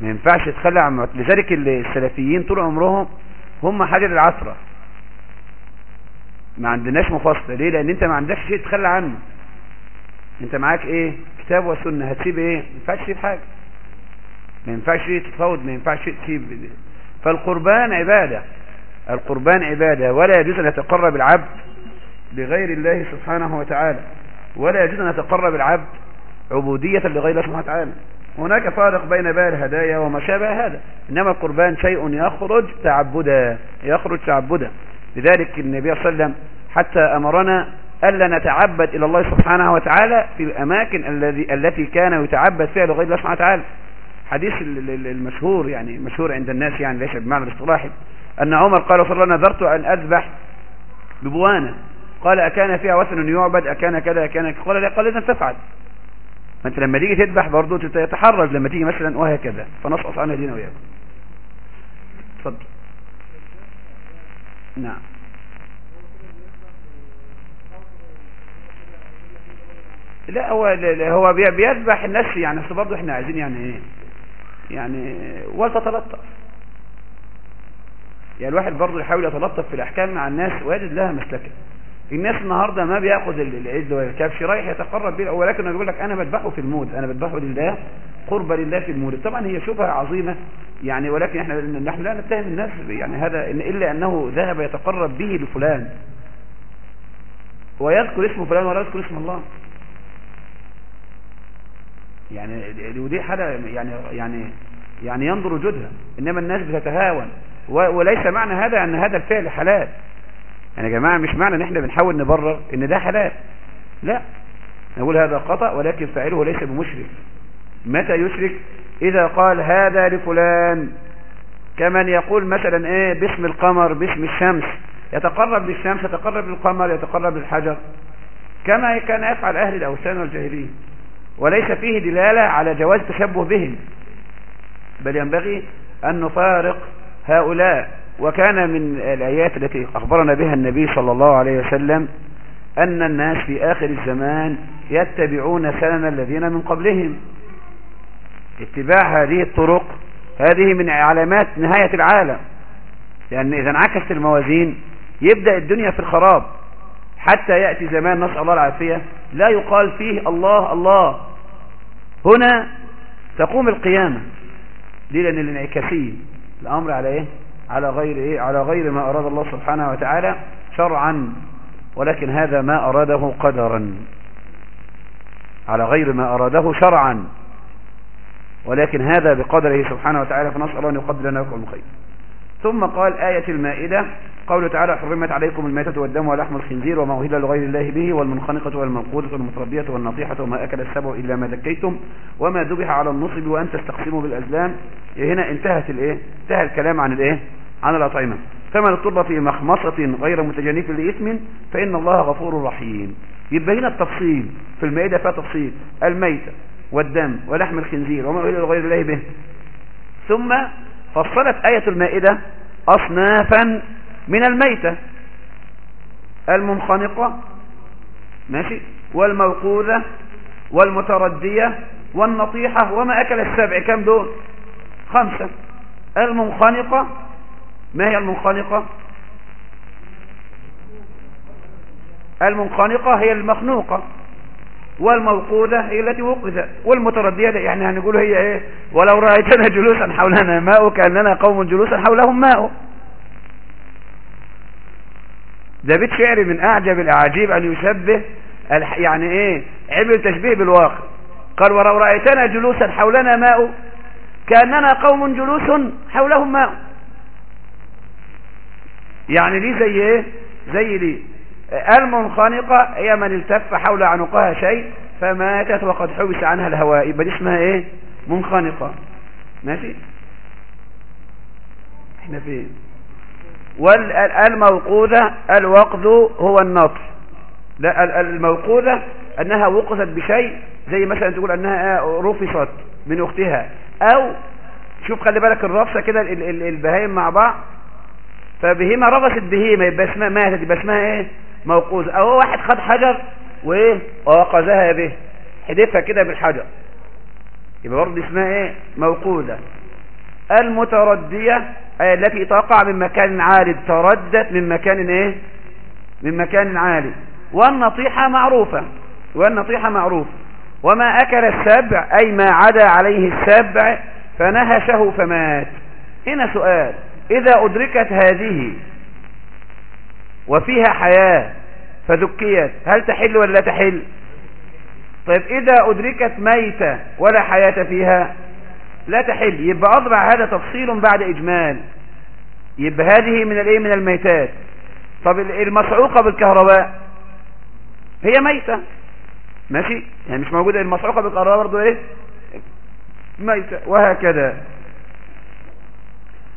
ما ينفعش تتخلى عن معتقدك لذلك السلفيين طول عمرهم هم حجر العثرة ما عندناش مفصل. ليه؟ لأن أنت ما عندكش شيء تخلى عنه. أنت معاك إيه؟ كتاب وسنة. هتسيب إيه؟ ما ينفعش تسيب حاجة. ما ينفعش تفوت ما ينفعش تسيب. فالقربان عبادة. القربان عبادة. ولا يجوز أن يتقرب العبد لغير الله سبحانه وتعالى. ولا يجوز أن يتقرب العبد عبودية لغير الله سبحانه وتعالى. هناك فارق بين بيع الهدايا وما شابه هذا. إنما القربان شيء يخرج تعبدا يخرج تعبدا. لذلك النبي صلى الله عليه وسلم حتى أمرنا ألا نتعبد إلى الله سبحانه وتعالى في الأماكن الذي التي كان يتعبد فيها لغير الله سبحانه وتعالى. حديث المشهور يعني مشهور عند الناس يعني ليس بمعنى الاصطلاحي أن عمر قال صلى الله نذرت أن أذبح ببوانة قال أكان فيها وثن يعبد أكان كذا أكان قال لا قال إذا تفعل. فأنت لما تيجي تذبح برضه تتحرج لما تيجي مثلا وهكذا. فنسقط عنها دينا وياكم اتفضل نعم. لا هو هو بيذبح الناس يعني أصل برضه إحنا عايزين يعني إيه؟ يعني ولتتلطف يعني الواحد برضه يحاول يتلطف في الأحكام مع الناس ويجد لها مسلكة. الناس النهارده ما بياخد العز والكبش رايح يتقرب بيه ولكن يقول لك أنا بذبحه في المود أنا بذبحه لله قربة لله في المولد طبعا هي شبهة عظيمة يعني ولكن إحنا نحن لا نتهم الناس يعني هذا إن إلا أنه ذهب يتقرب به لفلان. ويذكر اسم فلان ولا يذكر اسم الله. يعني ودي حاجة يعني يعني يعني ينظر وجودها إنما الناس بتتهاون. وليس معنى هذا أن هذا الفعل حلال. يعني يا جماعة مش معنى إن إحنا بنحاول نبرر إن ده حلال. لا. نقول هذا خطأ ولكن فاعله ليس بمشرك. متى يشرك؟ إذا قال هذا لفلان. كمن يقول مثلا إيه باسم القمر باسم الشمس. يتقرب للشمس يتقرب للقمر يتقرب للحجر كما كان يفعل أهل الأوثان والجاهلين. وليس فيه دلالة على جواز تشبه بهم. بل ينبغي أن نفارق هؤلاء. وكان من الآيات التي أخبرنا بها النبي صلى الله عليه وسلم أن الناس في آخر الزمان يتبعون سنن الذين من قبلهم. اتباع هذه الطرق هذه من علامات نهاية العالم. لأن إذا انعكست الموازين يبدأ الدنيا في الخراب. حتى يأتي زمان نسأل الله العافية لا يقال فيه الله الله. هنا تقوم القيامة. دي لأن الانعكاسية. الأمر على إيه؟ على غير إيه؟ على غير ما أراد الله سبحانه وتعالى شرعا ولكن هذا ما أراده قدرا. على غير ما أراده شرعا ولكن هذا بقدره سبحانه وتعالى فنسأل أن يقدر لنا لكم الخير ثم قال آية المائدة قوله تعالى حرمت عليكم الميتة والدم ولحم الخنزير وما أهل لغير الله به والمنخنقة والمنقوذة والمتربية والنطيحة وما أكل السبع إلا ما ذكيتم وما ذبح على النصب وأن تستقسموا بالأزلام. هنا انتهت الإيه؟ انتهى الكلام عن الإيه؟ عن الأطعمة. فمن اضطر في مخمصة غير متجانف لإثم فإن الله غفور رحيم. يبقى هنا التفصيل. في المائدة فيها تفصيل. الميتة والدم ولحم الخنزير وما أهل لغير الله به. ثم فصلت آية المائدة أصنافا من الميتة. المنخنقة ماشي والموقوذة والمتردية والنطيحة وما أكل السبع كم دول خمسة. المنخنقة ما هي المنخنقة؟ المنخنقة هي المخنوقة والموقودة هي التي وقذت والمتردية يعني هنقول هي إيه؟ ولو رأيتنا جلوسا حولنا ماء كأننا قوم جلوسا حولهم ماء ده بيت شعر من أعجب الأعاجيب أن يشبه يعني إيه؟ عمل تشبيه بالواقع. قال ولو رأيتنا جلوسا حولنا ماء كأننا قوم جلوس حولهم ماء. يعني دي زي إيه؟ زي دي. المنخنقة هي من التف حول عنقها شيء فماتت وقد حبس عنها الهواء. دي اسمها إيه؟ منخنقة. ماشي؟ إحنا فين؟ والموقوذة الوقذ هو النطر لا الموقوذة أنها وقفت بشيء زي مثلا تقول أنها رفصت من أختها. أو شوف خلي بالك الرفصة كده البهايم مع بعض فبهيمة رفصت بهيمة يبقى اسمها ماتت يبقى اسمها إيه؟ موقوذ أو واحد خد حجر وإيه؟ ووقذها به. حدفها كده بالحجر. يبقى برضه اسمها إيه؟ موقوذة. المتردية التي تقع من مكان عالي تردت من مكان إيه؟ من مكان عالي. والنطيحة معروفة والنطيحة معروفة. وما أكل السبع أي ما عدا عليه السبع فنهشه فمات. هنا سؤال إذا أدركت هذه وفيها حياة فذكيت هل تحل ولا لا تحل؟ طيب إذا أدركت ميتة ولا حياة فيها؟ لا تحل. يبقى أضبع هذا تفصيل بعد إجمال. يبقى هذه من الإيه؟ من الميتات. طب المصعوقة بالكهرباء. هي ميتة. ماشي؟ يعني مش موجودة. المصعوقة بالكهرباء برضو إيه؟ ميتة. وهكذا.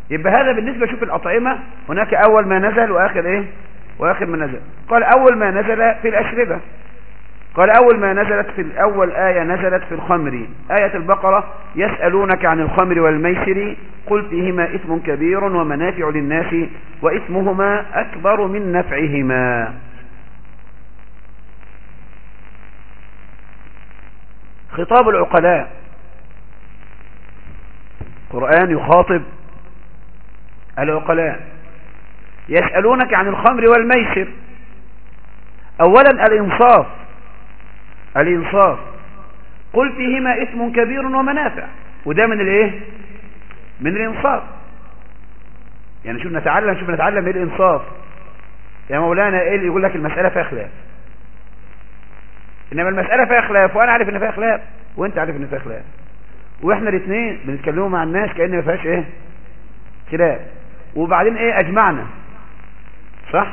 يبقى هذا بالنسبة شوف الأطعمة. هناك أول ما نزل وآخر إيه؟ وآخر ما نزل. قال أول ما نزل في الأشربة. قال أول ما نزلت في الأول آية نزلت في الخمر. آية البقرة يسألونك عن الخمر والميسر قل فيهما إثم كبير ومنافع للناس وإثمهما أكبر من نفعهما. خطاب العقلاء. القرآن يخاطب العقلاء. يسألونك عن الخمر والميسر. أولا الإنصاف. الإنصاف. قل فيهما اسم كبير ومنافع. وده من الإيه؟ من الإنصاف. يعني شوف نتعلم شوف نتعلم إيه الإنصاف. يا مولانا إيه اللي يقول لك المسألة فيها خلاف؟ إنما المسألة فيها خلاف وأنا عارف إن فيها خلاف وأنت عارف إن فيها خلاف. وإحنا الاثنين بنتكلموا مع الناس كأن ما فيهاش إيه؟ خلاف. وبعدين إيه؟ أجمعنا. صح؟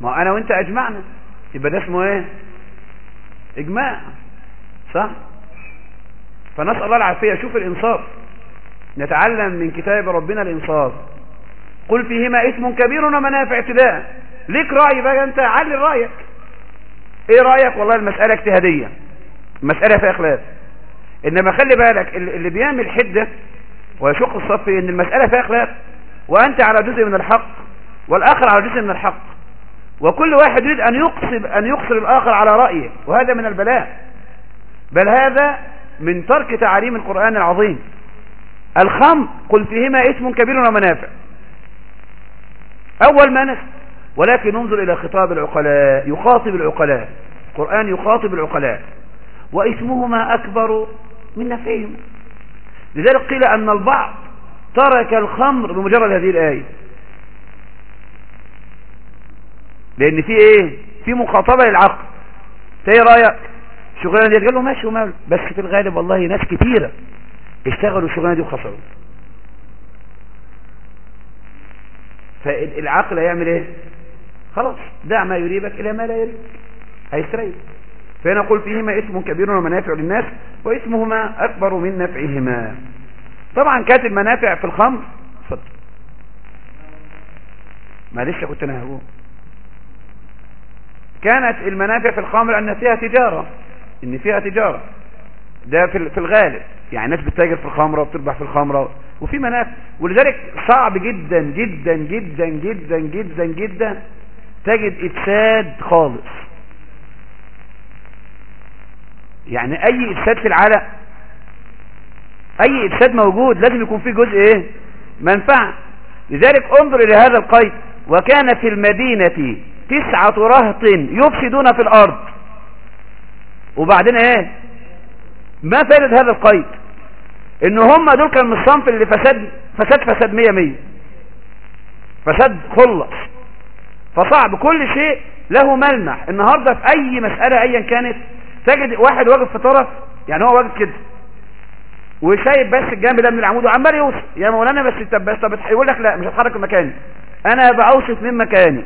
ما أنا وأنت أجمعنا. يبقى ده اسمه إيه؟ إجماع صح؟ فنسأل الله العافية. شوف الإنصاف. نتعلم من كتاب ربنا الإنصاف. قل فيهما اسم كبير ومنافع ابتداء ليك رأي بقى أنت علي رأيك. إيه رأيك؟ والله المسألة اجتهادية. المسألة فيها خلاف إنما خلي بالك اللي بيعمل حدة ويشق الصف إن المسألة فيها خلاف وأنت على جزء من الحق والآخر على جزء من الحق. وكل واحد يريد أن يقصب أن يقصر الآخر على رأيه وهذا من البلاء. بل هذا من ترك تعاليم القرآن العظيم. الخمر قل فيهما اسم كبير ومنافع. أول ما ولكن انظر إلى خطاب العقلاء يخاطب العقلاء. القرآن يخاطب العقلاء. واسمهما أكبر من نفعهم لذلك قيل أن البعض ترك الخمر بمجرد هذه الآية. لأن في إيه في مخاطبة للعقل إيه رأيك؟ الشغلانة دي؟ قال له ماشي وماله. بس في الغالب والله ناس كتيرة اشتغلوا الشغلانة دي وخسروا. فالعقل هيعمل إيه؟ خلاص دع ما يريبك إلى ما لا يريبك. هيستريح. فنقول فيهما اسم كبير ومنافع للناس واسمهما أكبر من نفعهما. طبعا كانت المنافع في الخمر. اتفضل. معلش كنت أنا هقول كانت المنافع في الخمر أن فيها تجارة إن فيها تجارة. ده في الغالب. يعني الناس بتتاجر في الخمرة وبتربح في الخمرة وفي منافع. ولذلك صعب جدا جدا جدا جدا جدا جدا تجد إفساد خالص. يعني أي إفساد في العالم أي إفساد موجود لازم يكون فيه جزء إيه؟ منفعة. لذلك انظر إلى هذا القيد. وكان في المدينة تسعة رهط يفسدون في الأرض. وبعدين إيه؟ ما فائدة هذا القيد. إن هم دول كانوا من الصنف اللي فساد فساد فساد مية مية. فساد خلص. فصعب كل شيء له ملمح. النهاردة في أي مسألة ايا كانت تجد واحد واقف في طرف يعني هو واقف كده. وشايف بس الجنب ده من العمود وعمال يوصف. يا مولانا بس طب بس طب يقول لك لا مش هتحرك مكاني. أنا بأوصف من مكاني.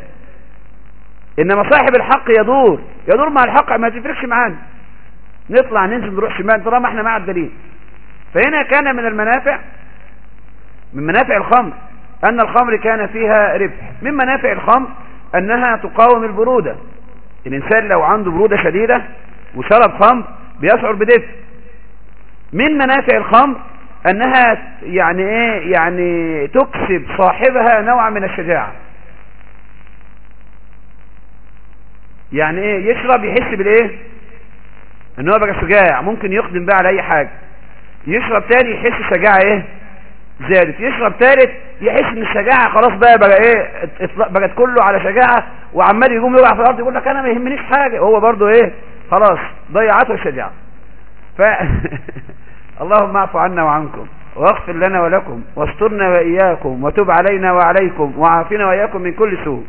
إنما صاحب الحق يدور. يدور مع الحق ما تفرقش معانا نطلع ننزل نروح شمال طالما إحنا مع الدليل. فهنا كان من المنافع من منافع الخمر أن الخمر كان فيها ربح. من منافع الخمر أنها تقاوم البرودة. الإنسان لو عنده برودة شديدة وشرب خمر بيشعر بدفء. من منافع الخمر أنها يعني إيه يعني تكسب صاحبها نوع من الشجاعة. يعني إيه؟ يشرب يحس بالإيه؟ إن هو بقى شجاع. ممكن يقدم بقى على أي حاجة. يشرب تاني يحس شجاعة إيه؟ زادت. يشرب تالت يحس إن الشجاعة خلاص بقى بقى إيه؟ بقت كله على شجاعة وعمال يقوم يوقع في الأرض يقول لك أنا ما يهمنيش حاجة. هو برضو إيه؟ خلاص ضيعته الشجاعة. ف اللهم اعفو عنا وعنكم واغفر لنا ولكم واسترنا وإياكم وتب علينا وعليكم وعافنا وإياكم من كل سوء.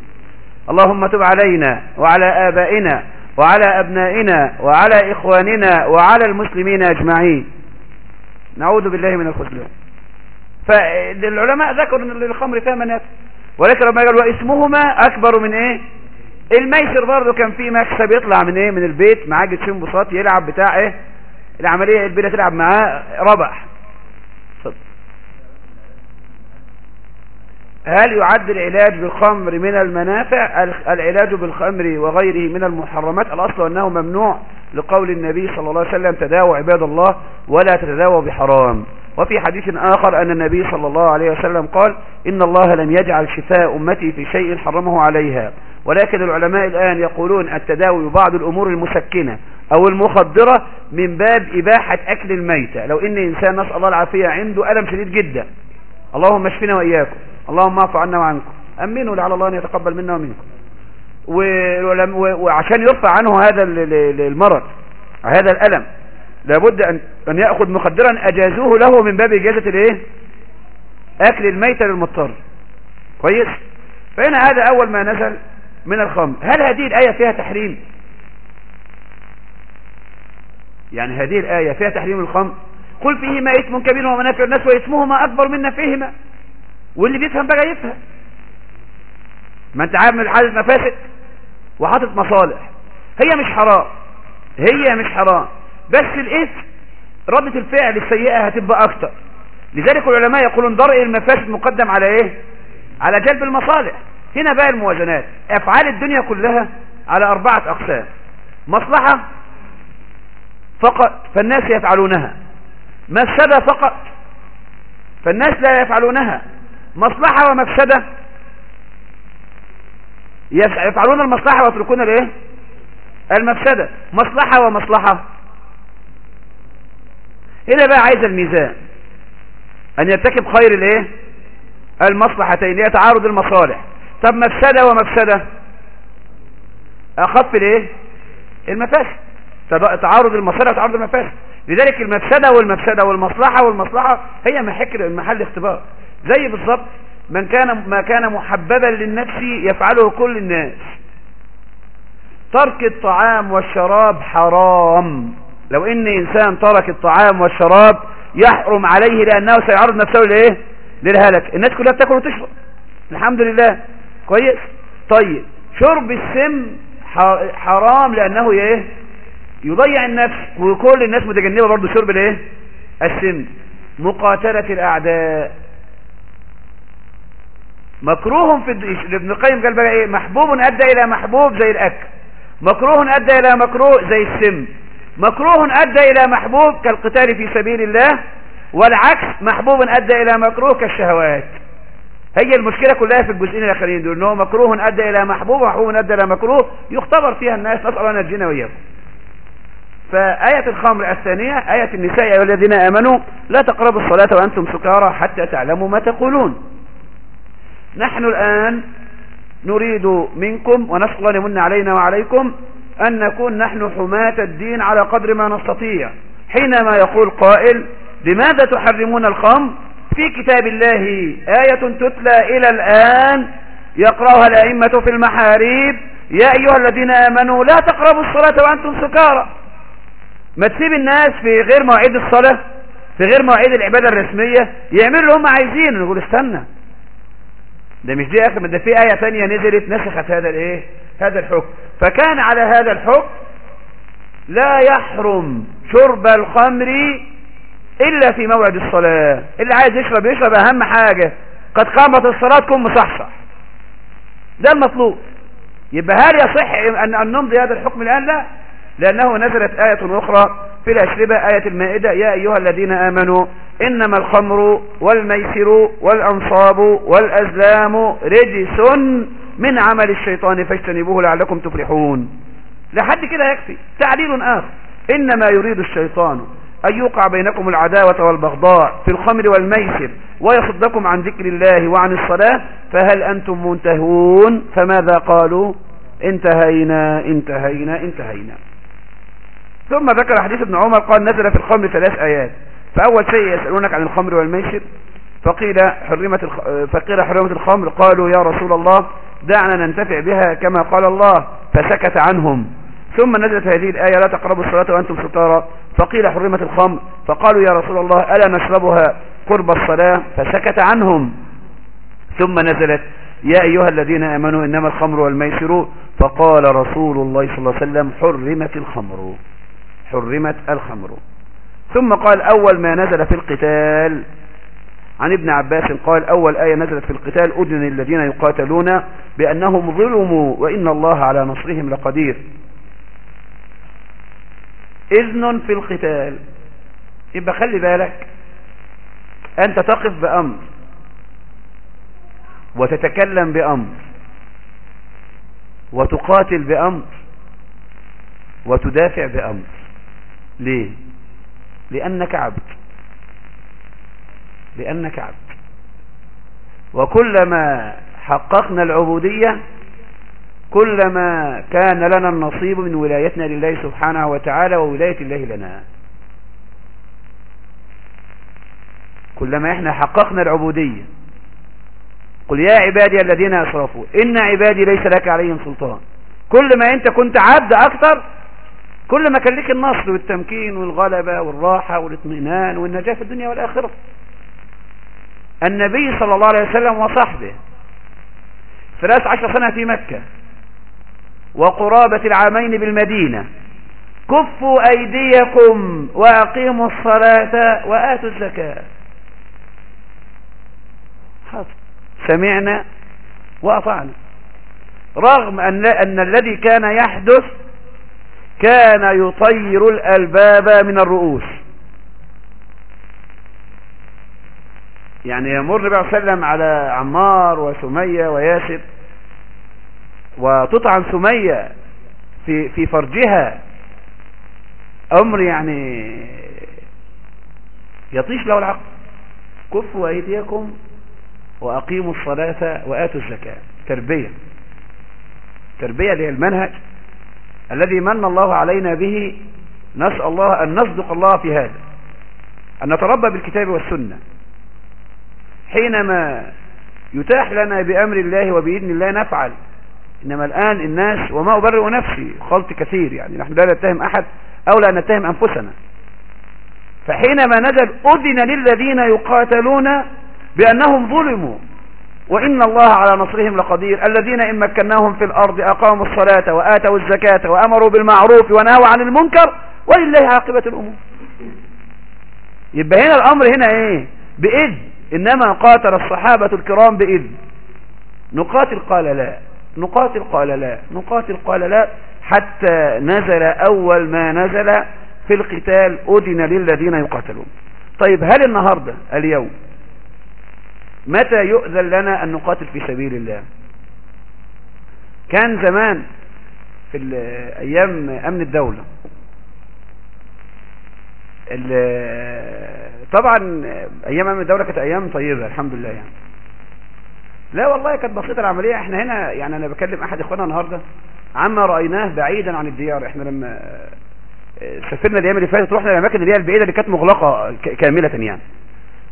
اللهم تب علينا وعلى آبائنا وعلى أبنائنا وعلى إخواننا وعلى المسلمين أجمعين. نعوذ بالله من الخذلان فالعلماء ذكروا إن الخمر فيها منافع ولكن لما قالوا واسمهما أكبر من إيه؟ الميسر برضه كان فيه مكسب يطلع من إيه؟ من البيت. معاه بساط يلعب بتاع إيه؟ العملية البيت تلعب معاه ربح. هل يعد العلاج بالخمر من المنافع؟ العلاج بالخمر وغيره من المحرمات؟ الأصل أنه ممنوع لقول النبي صلى الله عليه وسلم تداوى عباد الله ولا تتداوى بحرام. وفي حديث آخر أن النبي صلى الله عليه وسلم قال إن الله لم يجعل شفاء أمتي في شيء حرمه عليها. ولكن العلماء الآن يقولون التداوي بعض الأمور المسكنة أو المخدرة من باب إباحة أكل الميتة. لو إن إنسان نسأل الله العافية عنده ألم شديد جدا. اللهم اشفنا وإياكم. اللهم اعفو عنا وعنكم. أمنوا لعل الله أن يتقبل منا ومنكم. وعشان يرفع عنه هذا المرض هذا الألم لابد أن, أن يأخذ مخدرا أجازوه له من باب إجازة الإيه؟ أكل الميتة للمضطر. كويس؟ فهنا هذا أول ما نزل من الخمر. هل هذه الآية فيها تحريم؟ يعني هذه الآية فيها تحريم الخمر؟ قل فيهما اسم كبير ومنافع الناس واسمهما أكبر من نفعهما واللي بيفهم بقى يفهم. ما انت عامل حالة مفاسد وحاطط مصالح. هي مش حرام. هي مش حرام. بس الاسم ردة الفعل السيئة هتبقى أكتر. لذلك العلماء يقولون درء المفاسد مقدم على إيه؟ على جلب المصالح. هنا بقى الموازنات. أفعال الدنيا كلها على أربعة أقسام. مصلحة فقط فالناس يفعلونها. مفسدة فقط فالناس لا يفعلونها. مصلحة ومفسدة. يفعلون المصلحة ويتركون الايه؟ المفسدة. مصلحة ومصلحة. هنا بقى عايز الميزان. أن يرتكب خير الايه؟ المصلحتين يتعارض المصالح. طب مفسدة ومفسدة؟ أخف الايه؟ المفاسد. تعارض المصالح وتعارض المفاسد. لذلك المفسدة والمفسدة والمصلحة والمصلحة هي محل اختبار. زي بالضبط من كان ما كان محببا للنفس يفعله كل الناس. ترك الطعام والشراب حرام. لو إن إنسان ترك الطعام والشراب يحرم عليه لأنه سيعرض نفسه لإيه؟ للهلك. الناس كلها بتاكل وتشرب. الحمد لله. كويس؟ طيب. شرب السم حرام لأنه إيه؟ يضيع النفس. وكل الناس متجنبة برضه شرب الإيه؟ السم. مقاتلة الأعداء. مكروه في ابن القيم قال بقى إيه؟ محبوب أدى إلى محبوب زي الأكل. مكروه أدى إلى مكروه زي السم. مكروه أدى إلى محبوب كالقتال في سبيل الله والعكس محبوب أدى إلى مكروه كالشهوات. هي المشكلة كلها في الجزئين الآخرين دول انه مكروه أدى إلى محبوب ومحبوب أدى إلى مكروه يختبر فيها الناس نسأل الله أن ينجينا وإياكم. فآية الخمر الثانية آية النساء الذين آمنوا لا تقربوا الصلاة وأنتم سكارى حتى تعلموا ما تقولون. نحن الآن نريد منكم ونسأل الله يمن علينا وعليكم أن نكون نحن حماة الدين على قدر ما نستطيع. حينما يقول قائل لماذا تحرمون الخمر؟ في كتاب الله آية تتلى إلى الآن يقرأها الأئمة في المحاريب يا أيها الذين آمنوا لا تقربوا الصلاة وأنتم سكارى. ما تسيب الناس في غير مواعيد الصلاة في غير مواعيد العبادة الرسمية يعملوا اللي هم عايزين نقول استنى. ده مش دي آخر ده في آية ثانية نزلت نسخت هذا الإيه؟ هذا الحكم. فكان على هذا الحكم لا يحرم شرب الخمر إلا في موعد الصلاة. اللي عايز يشرب يشرب أهم حاجة. قد قامت الصلاة تكون مصحصح ده المطلوب. يبقى هل يصح أن نمضي هذا الحكم الآن؟ لا. لأنه نزلت آية أخرى في الأشربة آية المائدة يا أيها الذين آمنوا إنما الخمر والميسر والأنصاب والأزلام رجس من عمل الشيطان فاجتنبوه لعلكم تفلحون. لحد كده يكفي. تعليل آخر. إنما يريد الشيطان أن يوقع بينكم العداوة والبغضاء في الخمر والميسر ويصدكم عن ذكر الله وعن الصلاة. فهل أنتم منتهون؟ فماذا قالوا؟ انتهينا انتهينا انتهينا. ثم ذكر حديث ابن عمر قال نزل في الخمر ثلاث آيات. فأول شيء يسألونك عن الخمر والميسر. فقيل حرمت. فقيل حرمت الخمر. قالوا يا رسول الله دعنا ننتفع بها كما قال الله فسكت عنهم. ثم نزلت هذه الآية لا تقربوا الصلاة وأنتم سكارى فقيل حرمت الخمر. فقالوا يا رسول الله ألا نشربها؟ قرب الصلاة فسكت عنهم. ثم نزلت يا أيها الذين آمنوا إنما الخمر والميسر. فقال رسول الله صلى الله عليه وسلم حرمت الخمر. حرمت الخمر. ثم قال أول ما نزل في القتال. عن ابن عباس قال أول آية نزلت في القتال أذن الذين يقاتلون بأنهم ظلموا وإن الله على نصرهم لقدير. إذن في القتال. يبقى خلي بالك. أنت تقف بأمر وتتكلم بأمر وتقاتل بأمر وتدافع بأمر. ليه؟ لأنك عبد. لأنك عبد. وكلما حققنا العبودية كلما كان لنا النصيب من ولايتنا لله سبحانه وتعالى وولاية الله لنا. كلما إحنا حققنا العبودية قل يا عبادي الذين أسرفوا إن عبادي ليس لك عليهم سلطان. كل ما أنت كنت عبد أكثر كل ما كان لك النصر والتمكين والغلبة والراحة والاطمئنان والنجاة في الدنيا والآخرة. النبي صلى الله عليه وسلم وصحبه ثلاث عشر سنة في مكة وقرابة العامين بالمدينة. كفوا أيديكم وأقيموا الصلاة وآتوا الزكاة. سمعنا وأطعنا. رغم أن, أن الذي كان يحدث كان يطير الألباب من الرؤوس. يعني يمر النبي عليه وسلم على عمار وسمية وياسر وتطعن سمية في في فرجها. أمر يعني يطيش له العقل. كفوا أيديكم وأقيموا الصلاة وآتوا الزكاة. تربية. تربية للمنهج الذي من الله علينا به نسأل الله أن نصدق الله في هذا أن نتربى بالكتاب والسنة. حينما يتاح لنا بأمر الله وبإذن الله نفعل. إنما الآن الناس وما أبرئ نفسي خلط كثير يعني نحن لا نتهم أحد أو لا نتهم أنفسنا. فحينما نزل أذن للذين يقاتلون بأنهم ظلموا وإن الله على نصرهم لقدير. الذين إن مكناهم في الأرض أقاموا الصلاة وآتوا الزكاة وأمروا بالمعروف ونهوا عن المنكر ولله عاقبة الأمور. يبقى هنا الأمر هنا إيه؟ بإذن. إنما قاتل الصحابة الكرام بإذن. نقاتل قال لا. نقاتل قال لا. نقاتل قال لا حتى نزل أول ما نزل في القتال أذن للذين يقاتلون. طيب هل النهاردة اليوم متى يؤذن لنا أن نقاتل في سبيل الله؟ كان زمان في أيام أمن الدولة. طبعا أيام أمن الدولة كانت أيام طيبة الحمد لله يعني. لا والله كانت بسيطة العملية. إحنا هنا يعني أنا بكلم أحد إخواننا النهاردة عما رأيناه بعيدا عن الديار. إحنا لما سافرنا الأيام اللي فاتت رحنا الأماكن اللي هي البعيدة اللي كانت مغلقة كاملة يعني.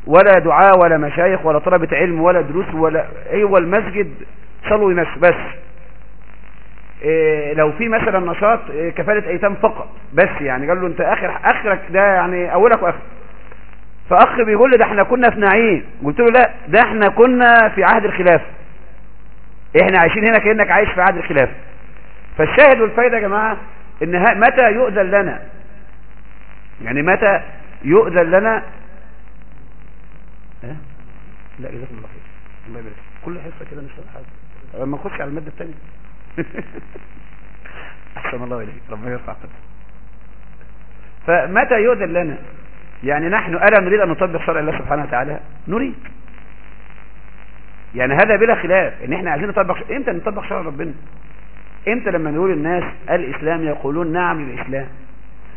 ولا دعاء ولا مشايخ ولا طلبة علم ولا دروس ولا أيوه المسجد صلوا يمشي بس. إيه لو في مثلا نشاط إيه كفالة أيتام فقط بس يعني. قال له أنت آخر آخرك ده يعني أولك وآخر. فاخ بيقول لي ده إحنا كنا في نعيم. قلت له لا ده إحنا كنا في عهد الخلافه إحنا عايشين هنا كأنك عايش في عهد الخلافه فالشاهد والفايدة يا جماعة إن متى يؤذن لنا؟ يعني متى يؤذن لنا لا جزاكم الله خير الله يبارك. كل حصة كده نشرح حاجة لما نخش على المادة الثانية أحسن الله إليك. ربنا يرفع قدرك فمتى يؤذن لنا؟ يعني نحن ألا نريد أن نطبق شرع الله سبحانه وتعالى؟ نريد. يعني هذا بلا خلاف إن إحنا عايزين نطبق شرع. إمتى نطبق شرع ربنا؟ إمتى لما نقول الناس الإسلام يقولون نعم للإسلام؟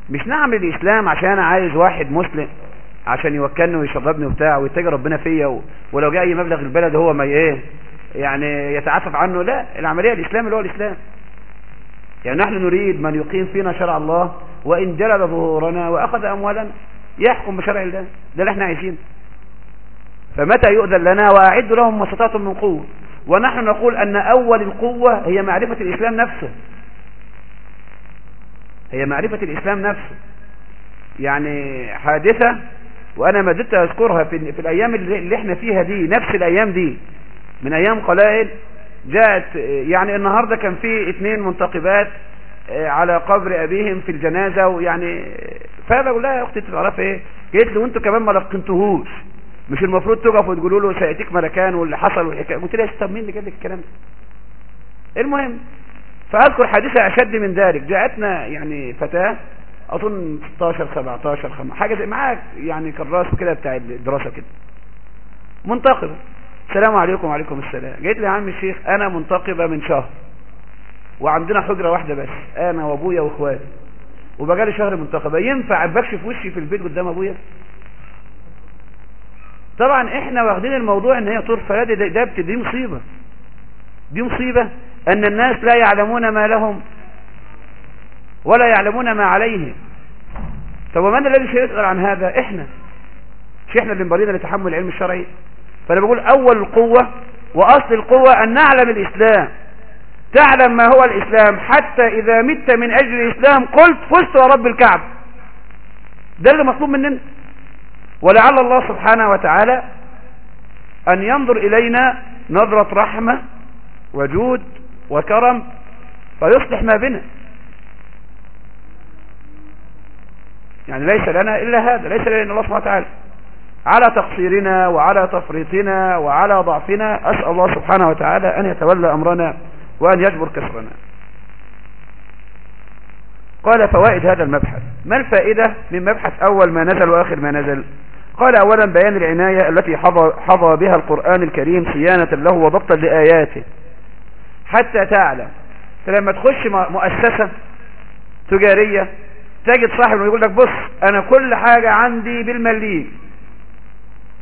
مش نعم للإسلام عشان أنا عايز واحد مسلم. عشان يوكلني ويشربني وبتاع ويتجر ربنا فيا. ولو جاء أي مبلغ البلد هو ما إيه يعني يتعفف عنه لا العملية الإسلام اللي هو الإسلام. يعني نحن نريد من يقيم فينا شرع الله وإن جلد ظهورنا وأخذ اموالنا يحكم بشرع الله. ده اللي إحنا عايزينه. فمتى يؤذن لنا وأعدوا لهم ما استطعتم من قوة؟ ونحن نقول أن أول القوة هي معرفة الإسلام نفسه. هي معرفة الإسلام نفسه. يعني حادثة وأنا ما زلت أذكرها في, في الأيام اللي إحنا فيها دي نفس الأيام دي. من أيام قلائل جاءت يعني النهاردة كان في اثنين منتقبات على قبر أبيهم في الجنازة ويعني فبقول لها يا أختي تعرف إيه؟ قالت لي وأنتوا كمان ما لقنتوهوش. مش المفروض تقفوا وتقولوا له سيأتيك ملكان واللي حصل والحكاية. قلت لها طب مين اللي قال لك الكلام ده؟ المهم فأذكر حادثة أشد من ذلك. جاءتنا يعني فتاة أظن 16 17 5 حاجة زي معاك يعني كراس كده بتاع الدراسة كده. منتقبة. السلام عليكم وعليكم السلام. جيت لي يا عم الشيخ أنا منتقبة من شهر. وعندنا حجرة واحدة بس أنا وأبويا واخواتي وبقالي شهر منتقبة. ينفع بكشف وشي في البيت قدام أبويا؟ طبعا إحنا واخدين الموضوع إن هي طور فلادي ده, ده دي مصيبة. دي مصيبة إن الناس لا يعلمون ما لهم. ولا يعلمون ما عليهم طب ومن الذي سيسأل عن هذا؟ إحنا. مش إحنا اللي مبارينا لتحمل العلم الشرعي. فانا بقول أول القوة وأصل القوة أن نعلم الإسلام. تعلم ما هو الإسلام. حتى إذا مت من أجل الإسلام قلت فزت ورب الكعب. ده اللي مطلوب مننا. ولعل الله سبحانه وتعالى أن ينظر إلينا نظرة رحمة وجود وكرم فيصلح ما بنا. يعني ليس لنا إلا هذا ليس لنا الله سبحانه وتعالى. على تقصيرنا وعلى تفريطنا وعلى ضعفنا أسأل الله سبحانه وتعالى أن يتولى أمرنا وأن يجبر كسرنا. قال فوائد هذا المبحث. ما الفائدة من مبحث أول ما نزل وآخر ما نزل؟ قال أولا بيان العناية التي حظى, حظى بها القرآن الكريم صيانة له وضبطا لآياته. حتى تعلم فلما تخش مؤسسة تجارية تجد صاحب يقول لك بص أنا كل حاجة عندي بالمليم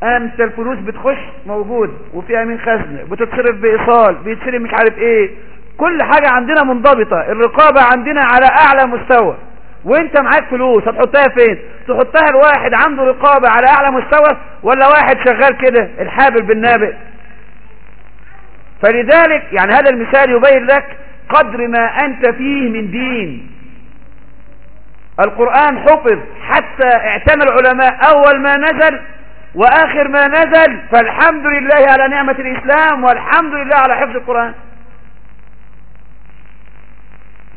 أنت الفلوس بتخش موجود وفيها من خزنة بتتصرف بإيصال بيتصرف مش عارف إيه. كل حاجة عندنا منضبطة الرقابة عندنا على أعلى مستوى. وأنت معاك فلوس هتحطها فين؟ تحطها لواحد عنده رقابة على أعلى مستوى ولا واحد شغال كده الحابل بالنابل؟ فلذلك يعني هذا المثال يبين لك قدر ما أنت فيه من دين. القرآن حفظ حتى اعتنى العلماء. أول ما نزل وآخر ما نزل فالحمد لله على نعمة الإسلام والحمد لله على حفظ القرآن.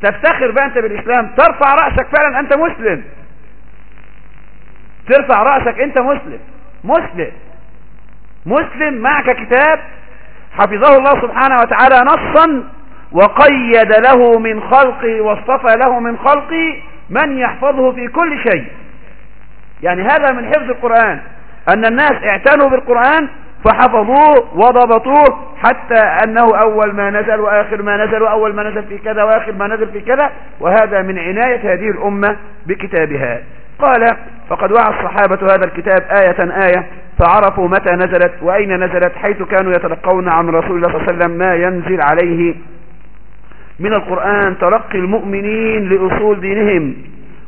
تفتخر بقى أنت بالإسلام. ترفع رأسك فعلا أنت مسلم. ترفع رأسك أنت مسلم. مسلم. مسلم معك كتاب حفظه الله سبحانه وتعالى نصا وقيد له من خلقه واصطفى له من خلقه من يحفظه في كل شيء. يعني هذا من حفظ القرآن. أن الناس اعتنوا بالقرآن فحفظوه وضبطوه حتى أنه أول ما نزل وآخر ما نزل وأول ما نزل في كذا وآخر ما نزل في كذا. وهذا من عناية هذه الأمة بكتابها. قال فقد وعى الصحابة هذا الكتاب آية آية فعرفوا متى نزلت وأين نزلت حيث كانوا يتلقون عن رسول الله صلى الله عليه وسلم ما ينزل عليه من القرآن تلقي المؤمنين لأصول دينهم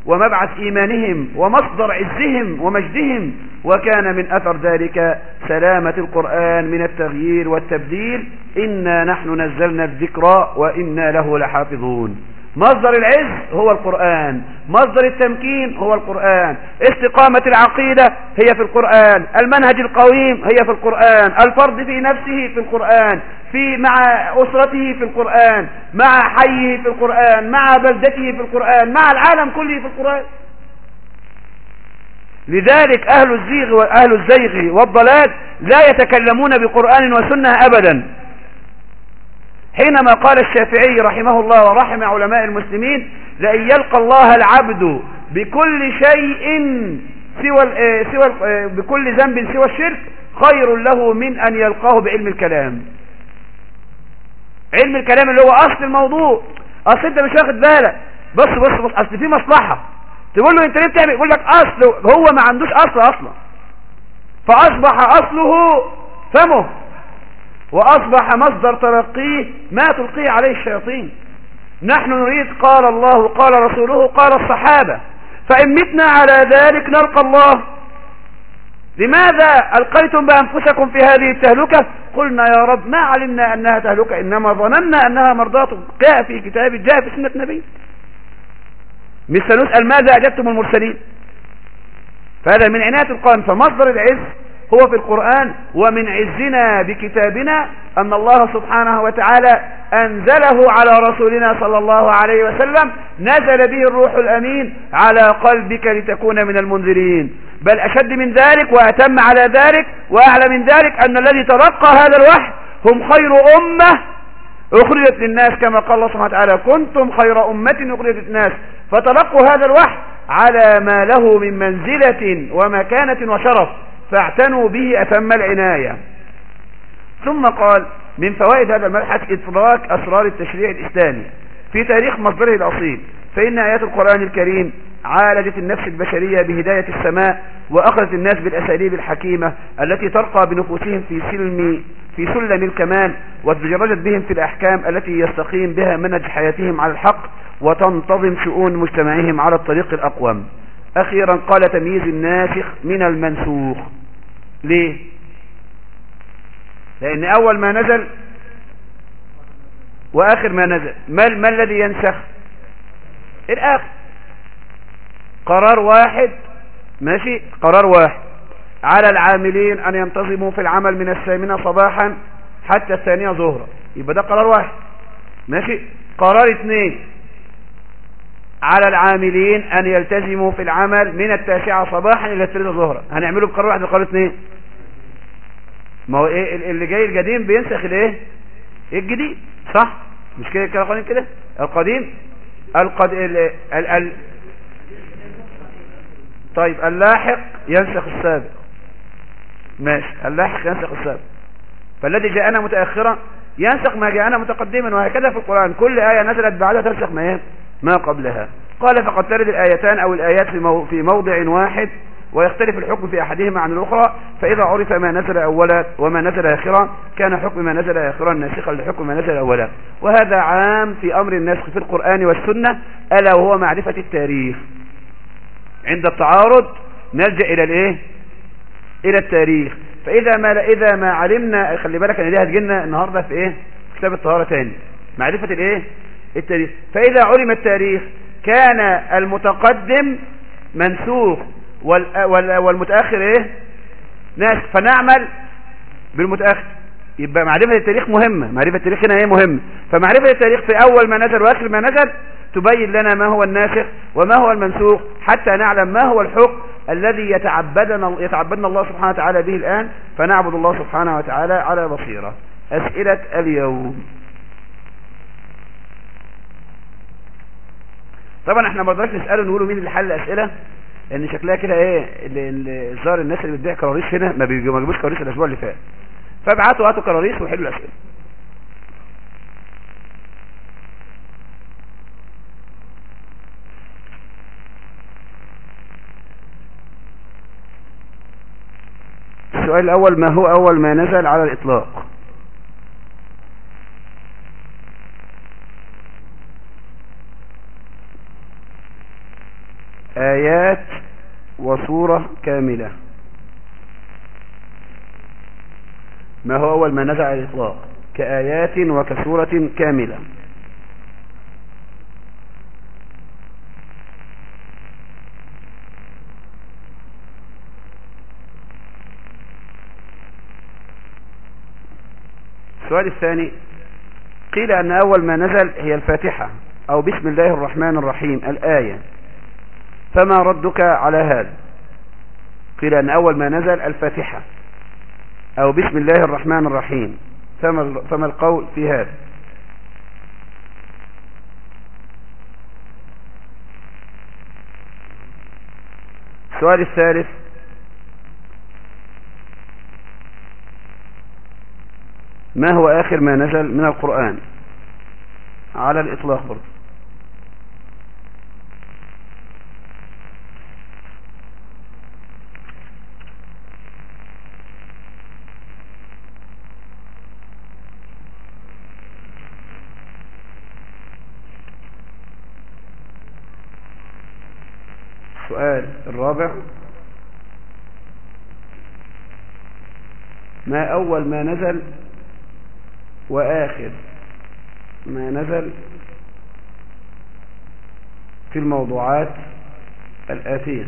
ومبعث إيمانهم ومصدر عزهم ومجدهم وكان من أثر ذلك سلامة القرآن من التغيير والتبديل إنا نحن نزلنا الذكر وإنا له لحافظون مصدر العز هو القرآن مصدر التمكين هو القرآن استقامة العقيدة هي في القرآن المنهج القويم هي في القرآن الفرد في نفسه في القرآن في مع أسرته في القرآن مع حيه في القرآن مع بلدته في القرآن مع العالم كله في القرآن. لذلك أهل الزيغ وأهل الزيغ والضلال لا يتكلمون بقرآن وسنة أبدا. حينما قال الشافعي رحمه الله ورحم علماء المسلمين لأن يلقى الله العبد بكل شيء سوى سوى بكل ذنب سوى الشرك خير له من أن يلقاه بعلم الكلام. علم الكلام اللي هو أصل الموضوع. أصل أنت مش واخد بالك. بص بص بص أصل في مصلحة. تقول له أنت ليه بتعمل؟ يقول لك أصل هو ما عندوش أصل أصلا. فأصبح أصله فمه. وأصبح مصدر تلقيه ما تلقيه عليه الشياطين. نحن نريد قال الله قال رسوله قال الصحابة فإن متنا على ذلك نلقى الله. لماذا ألقيتم بأنفسكم في هذه التهلكة؟ قلنا يا رب ما علمنا أنها تهلكة إنما ظننا أنها مرضاة. جاء في كتاب جاء في سنة نبي مثل نسأل ماذا أجبتم المرسلين؟ فهذا من عناية القرآن فمصدر العز هو في القرآن ومن عزنا بكتابنا أن الله سبحانه وتعالى أنزله على رسولنا صلى الله عليه وسلم نزل به الروح الأمين على قلبك لتكون من المنذرين. بل أشد من ذلك وأتم على ذلك وأعلى من ذلك أن الذي تلقى هذا الوحي هم خير أمة أخرجت للناس كما قال الله سبحانه وتعالى كنتم خير أمة أخرجت للناس. فتلقوا هذا الوحي على ما له من منزلة ومكانة وشرف. فاعتنوا به أتم العناية. ثم قال من فوائد هذا المبحث إدراك أسرار التشريع الإسلامي. في تاريخ مصدره الأصيل فإن آيات القرآن الكريم عالجت النفس البشرية بهداية السماء وأخذت الناس بالأساليب الحكيمة التي ترقى بنفوسهم في سلم في سلم الكمال وتجردت بهم في الأحكام التي يستقيم بها منهج حياتهم على الحق وتنتظم شؤون مجتمعهم على الطريق الأقوم. أخيرا قال تمييز الناسخ من المنسوخ. ليه؟ لأن أول ما نزل وآخر ما نزل ما, ما الذي ينسخ؟ الآخر. قرار واحد ماشي؟ قرار واحد. على العاملين أن ينتظموا في العمل من الثامنة صباحا حتى الثانية ظهرا. يبقى ده قرار واحد. ماشي؟ قرار اثنين. على العاملين أن يلتزموا في العمل من التاسعة صباحا إلى الثالثة ظهرا هنعمله بقرار واحد وقرار اثنين. ما هو إيه اللي جاي القديم بينسخ الإيه؟ الجديد. صح؟ مش كده قانون كده؟ القديم؟ القد... ال... ال... ال... طيب اللاحق ينسخ السابق. ماشي. اللاحق ينسخ السابق. فالذي جاءنا متأخرا ينسخ ما جاءنا متقدما وهكذا في القرآن. كل آية نزلت بعدها تنسخ ما ما قبلها. قال فقد ترد الآيتان أو الآيات في, مو... في موضع واحد ويختلف الحكم في أحدهما عن الأخرى فإذا عرف ما نزل أولا وما نزل آخرا كان حكم ما نزل آخرا ناسخا لحكم ما نزل أولا. وهذا عام في أمر النسخ في القرآن والسنة ألا وهو معرفة التاريخ. عند التعارض نلجأ إلى الإيه؟ إلى التاريخ. فإذا ما إذا ما علمنا خلي بالك أن دي هتجينا النهاردة في إيه؟ كتاب الطهارة تاني. معرفة الإيه؟ التاريخ. فإذا علم التاريخ كان المتقدم منسوخ والمتأخر إيه؟ ناس. فنعمل بالمتأخر. يبقى معرفة التاريخ مهمة. معرفة التاريخ هنا هي مهمة فمعرفة التاريخ في أول ما نزل وآخر ما نزل تبين لنا ما هو الناسخ وما هو المنسوخ حتى نعلم ما هو الحكم الذي يتعبدنا يتعبدنا الله سبحانه وتعالى به الآن. فنعبد الله سبحانه وتعالى على بصيرة. أسئلة اليوم. طبعا إحنا ما نقدرش نسأله نقولوا مين اللي حل الأسئلة؟ لأن شكلها كده إيه الظاهر الناس اللي بتبيع كراريس هنا ما جابوش كراريس الأسبوع اللي فات. فابعتوا هاتوا كراريس وحلوا الأسئلة. السؤال الأول ما هو أول ما نزل على الإطلاق؟ آيات وصورة كاملة. ما هو أول ما نزل على الإطلاق؟ كآيات وكسورة كاملة. السؤال الثاني قيل أن أول ما نزل هي الفاتحة أو بسم الله الرحمن الرحيم الآية. فما ردك على هذا؟ قيل أن أول ما نزل الفاتحة. أو بسم الله الرحمن الرحيم. فما, فما القول في هذا؟ السؤال الثالث. ما هو آخر ما نزل من القرآن؟ على الإطلاق برضه السؤال الرابع ما أول ما نزل وآخر ما نزل في الموضوعات الآتية.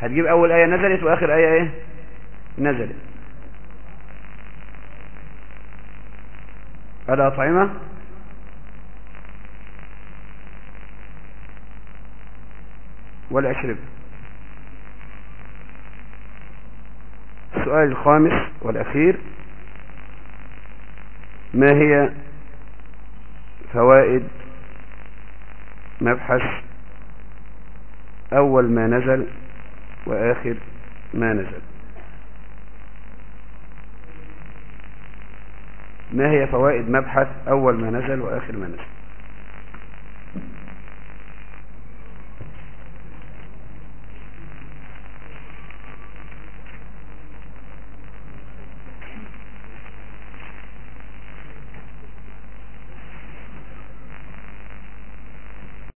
هتجيب أول آية نزلت وآخر آية إيه؟ نزلت. الأطعمة والأشربة السؤال الخامس والأخير ما هي فوائد مبحث أول ما نزل وآخر ما نزل؟ ما هي فوائد مبحث أول ما نزل وآخر ما نزل؟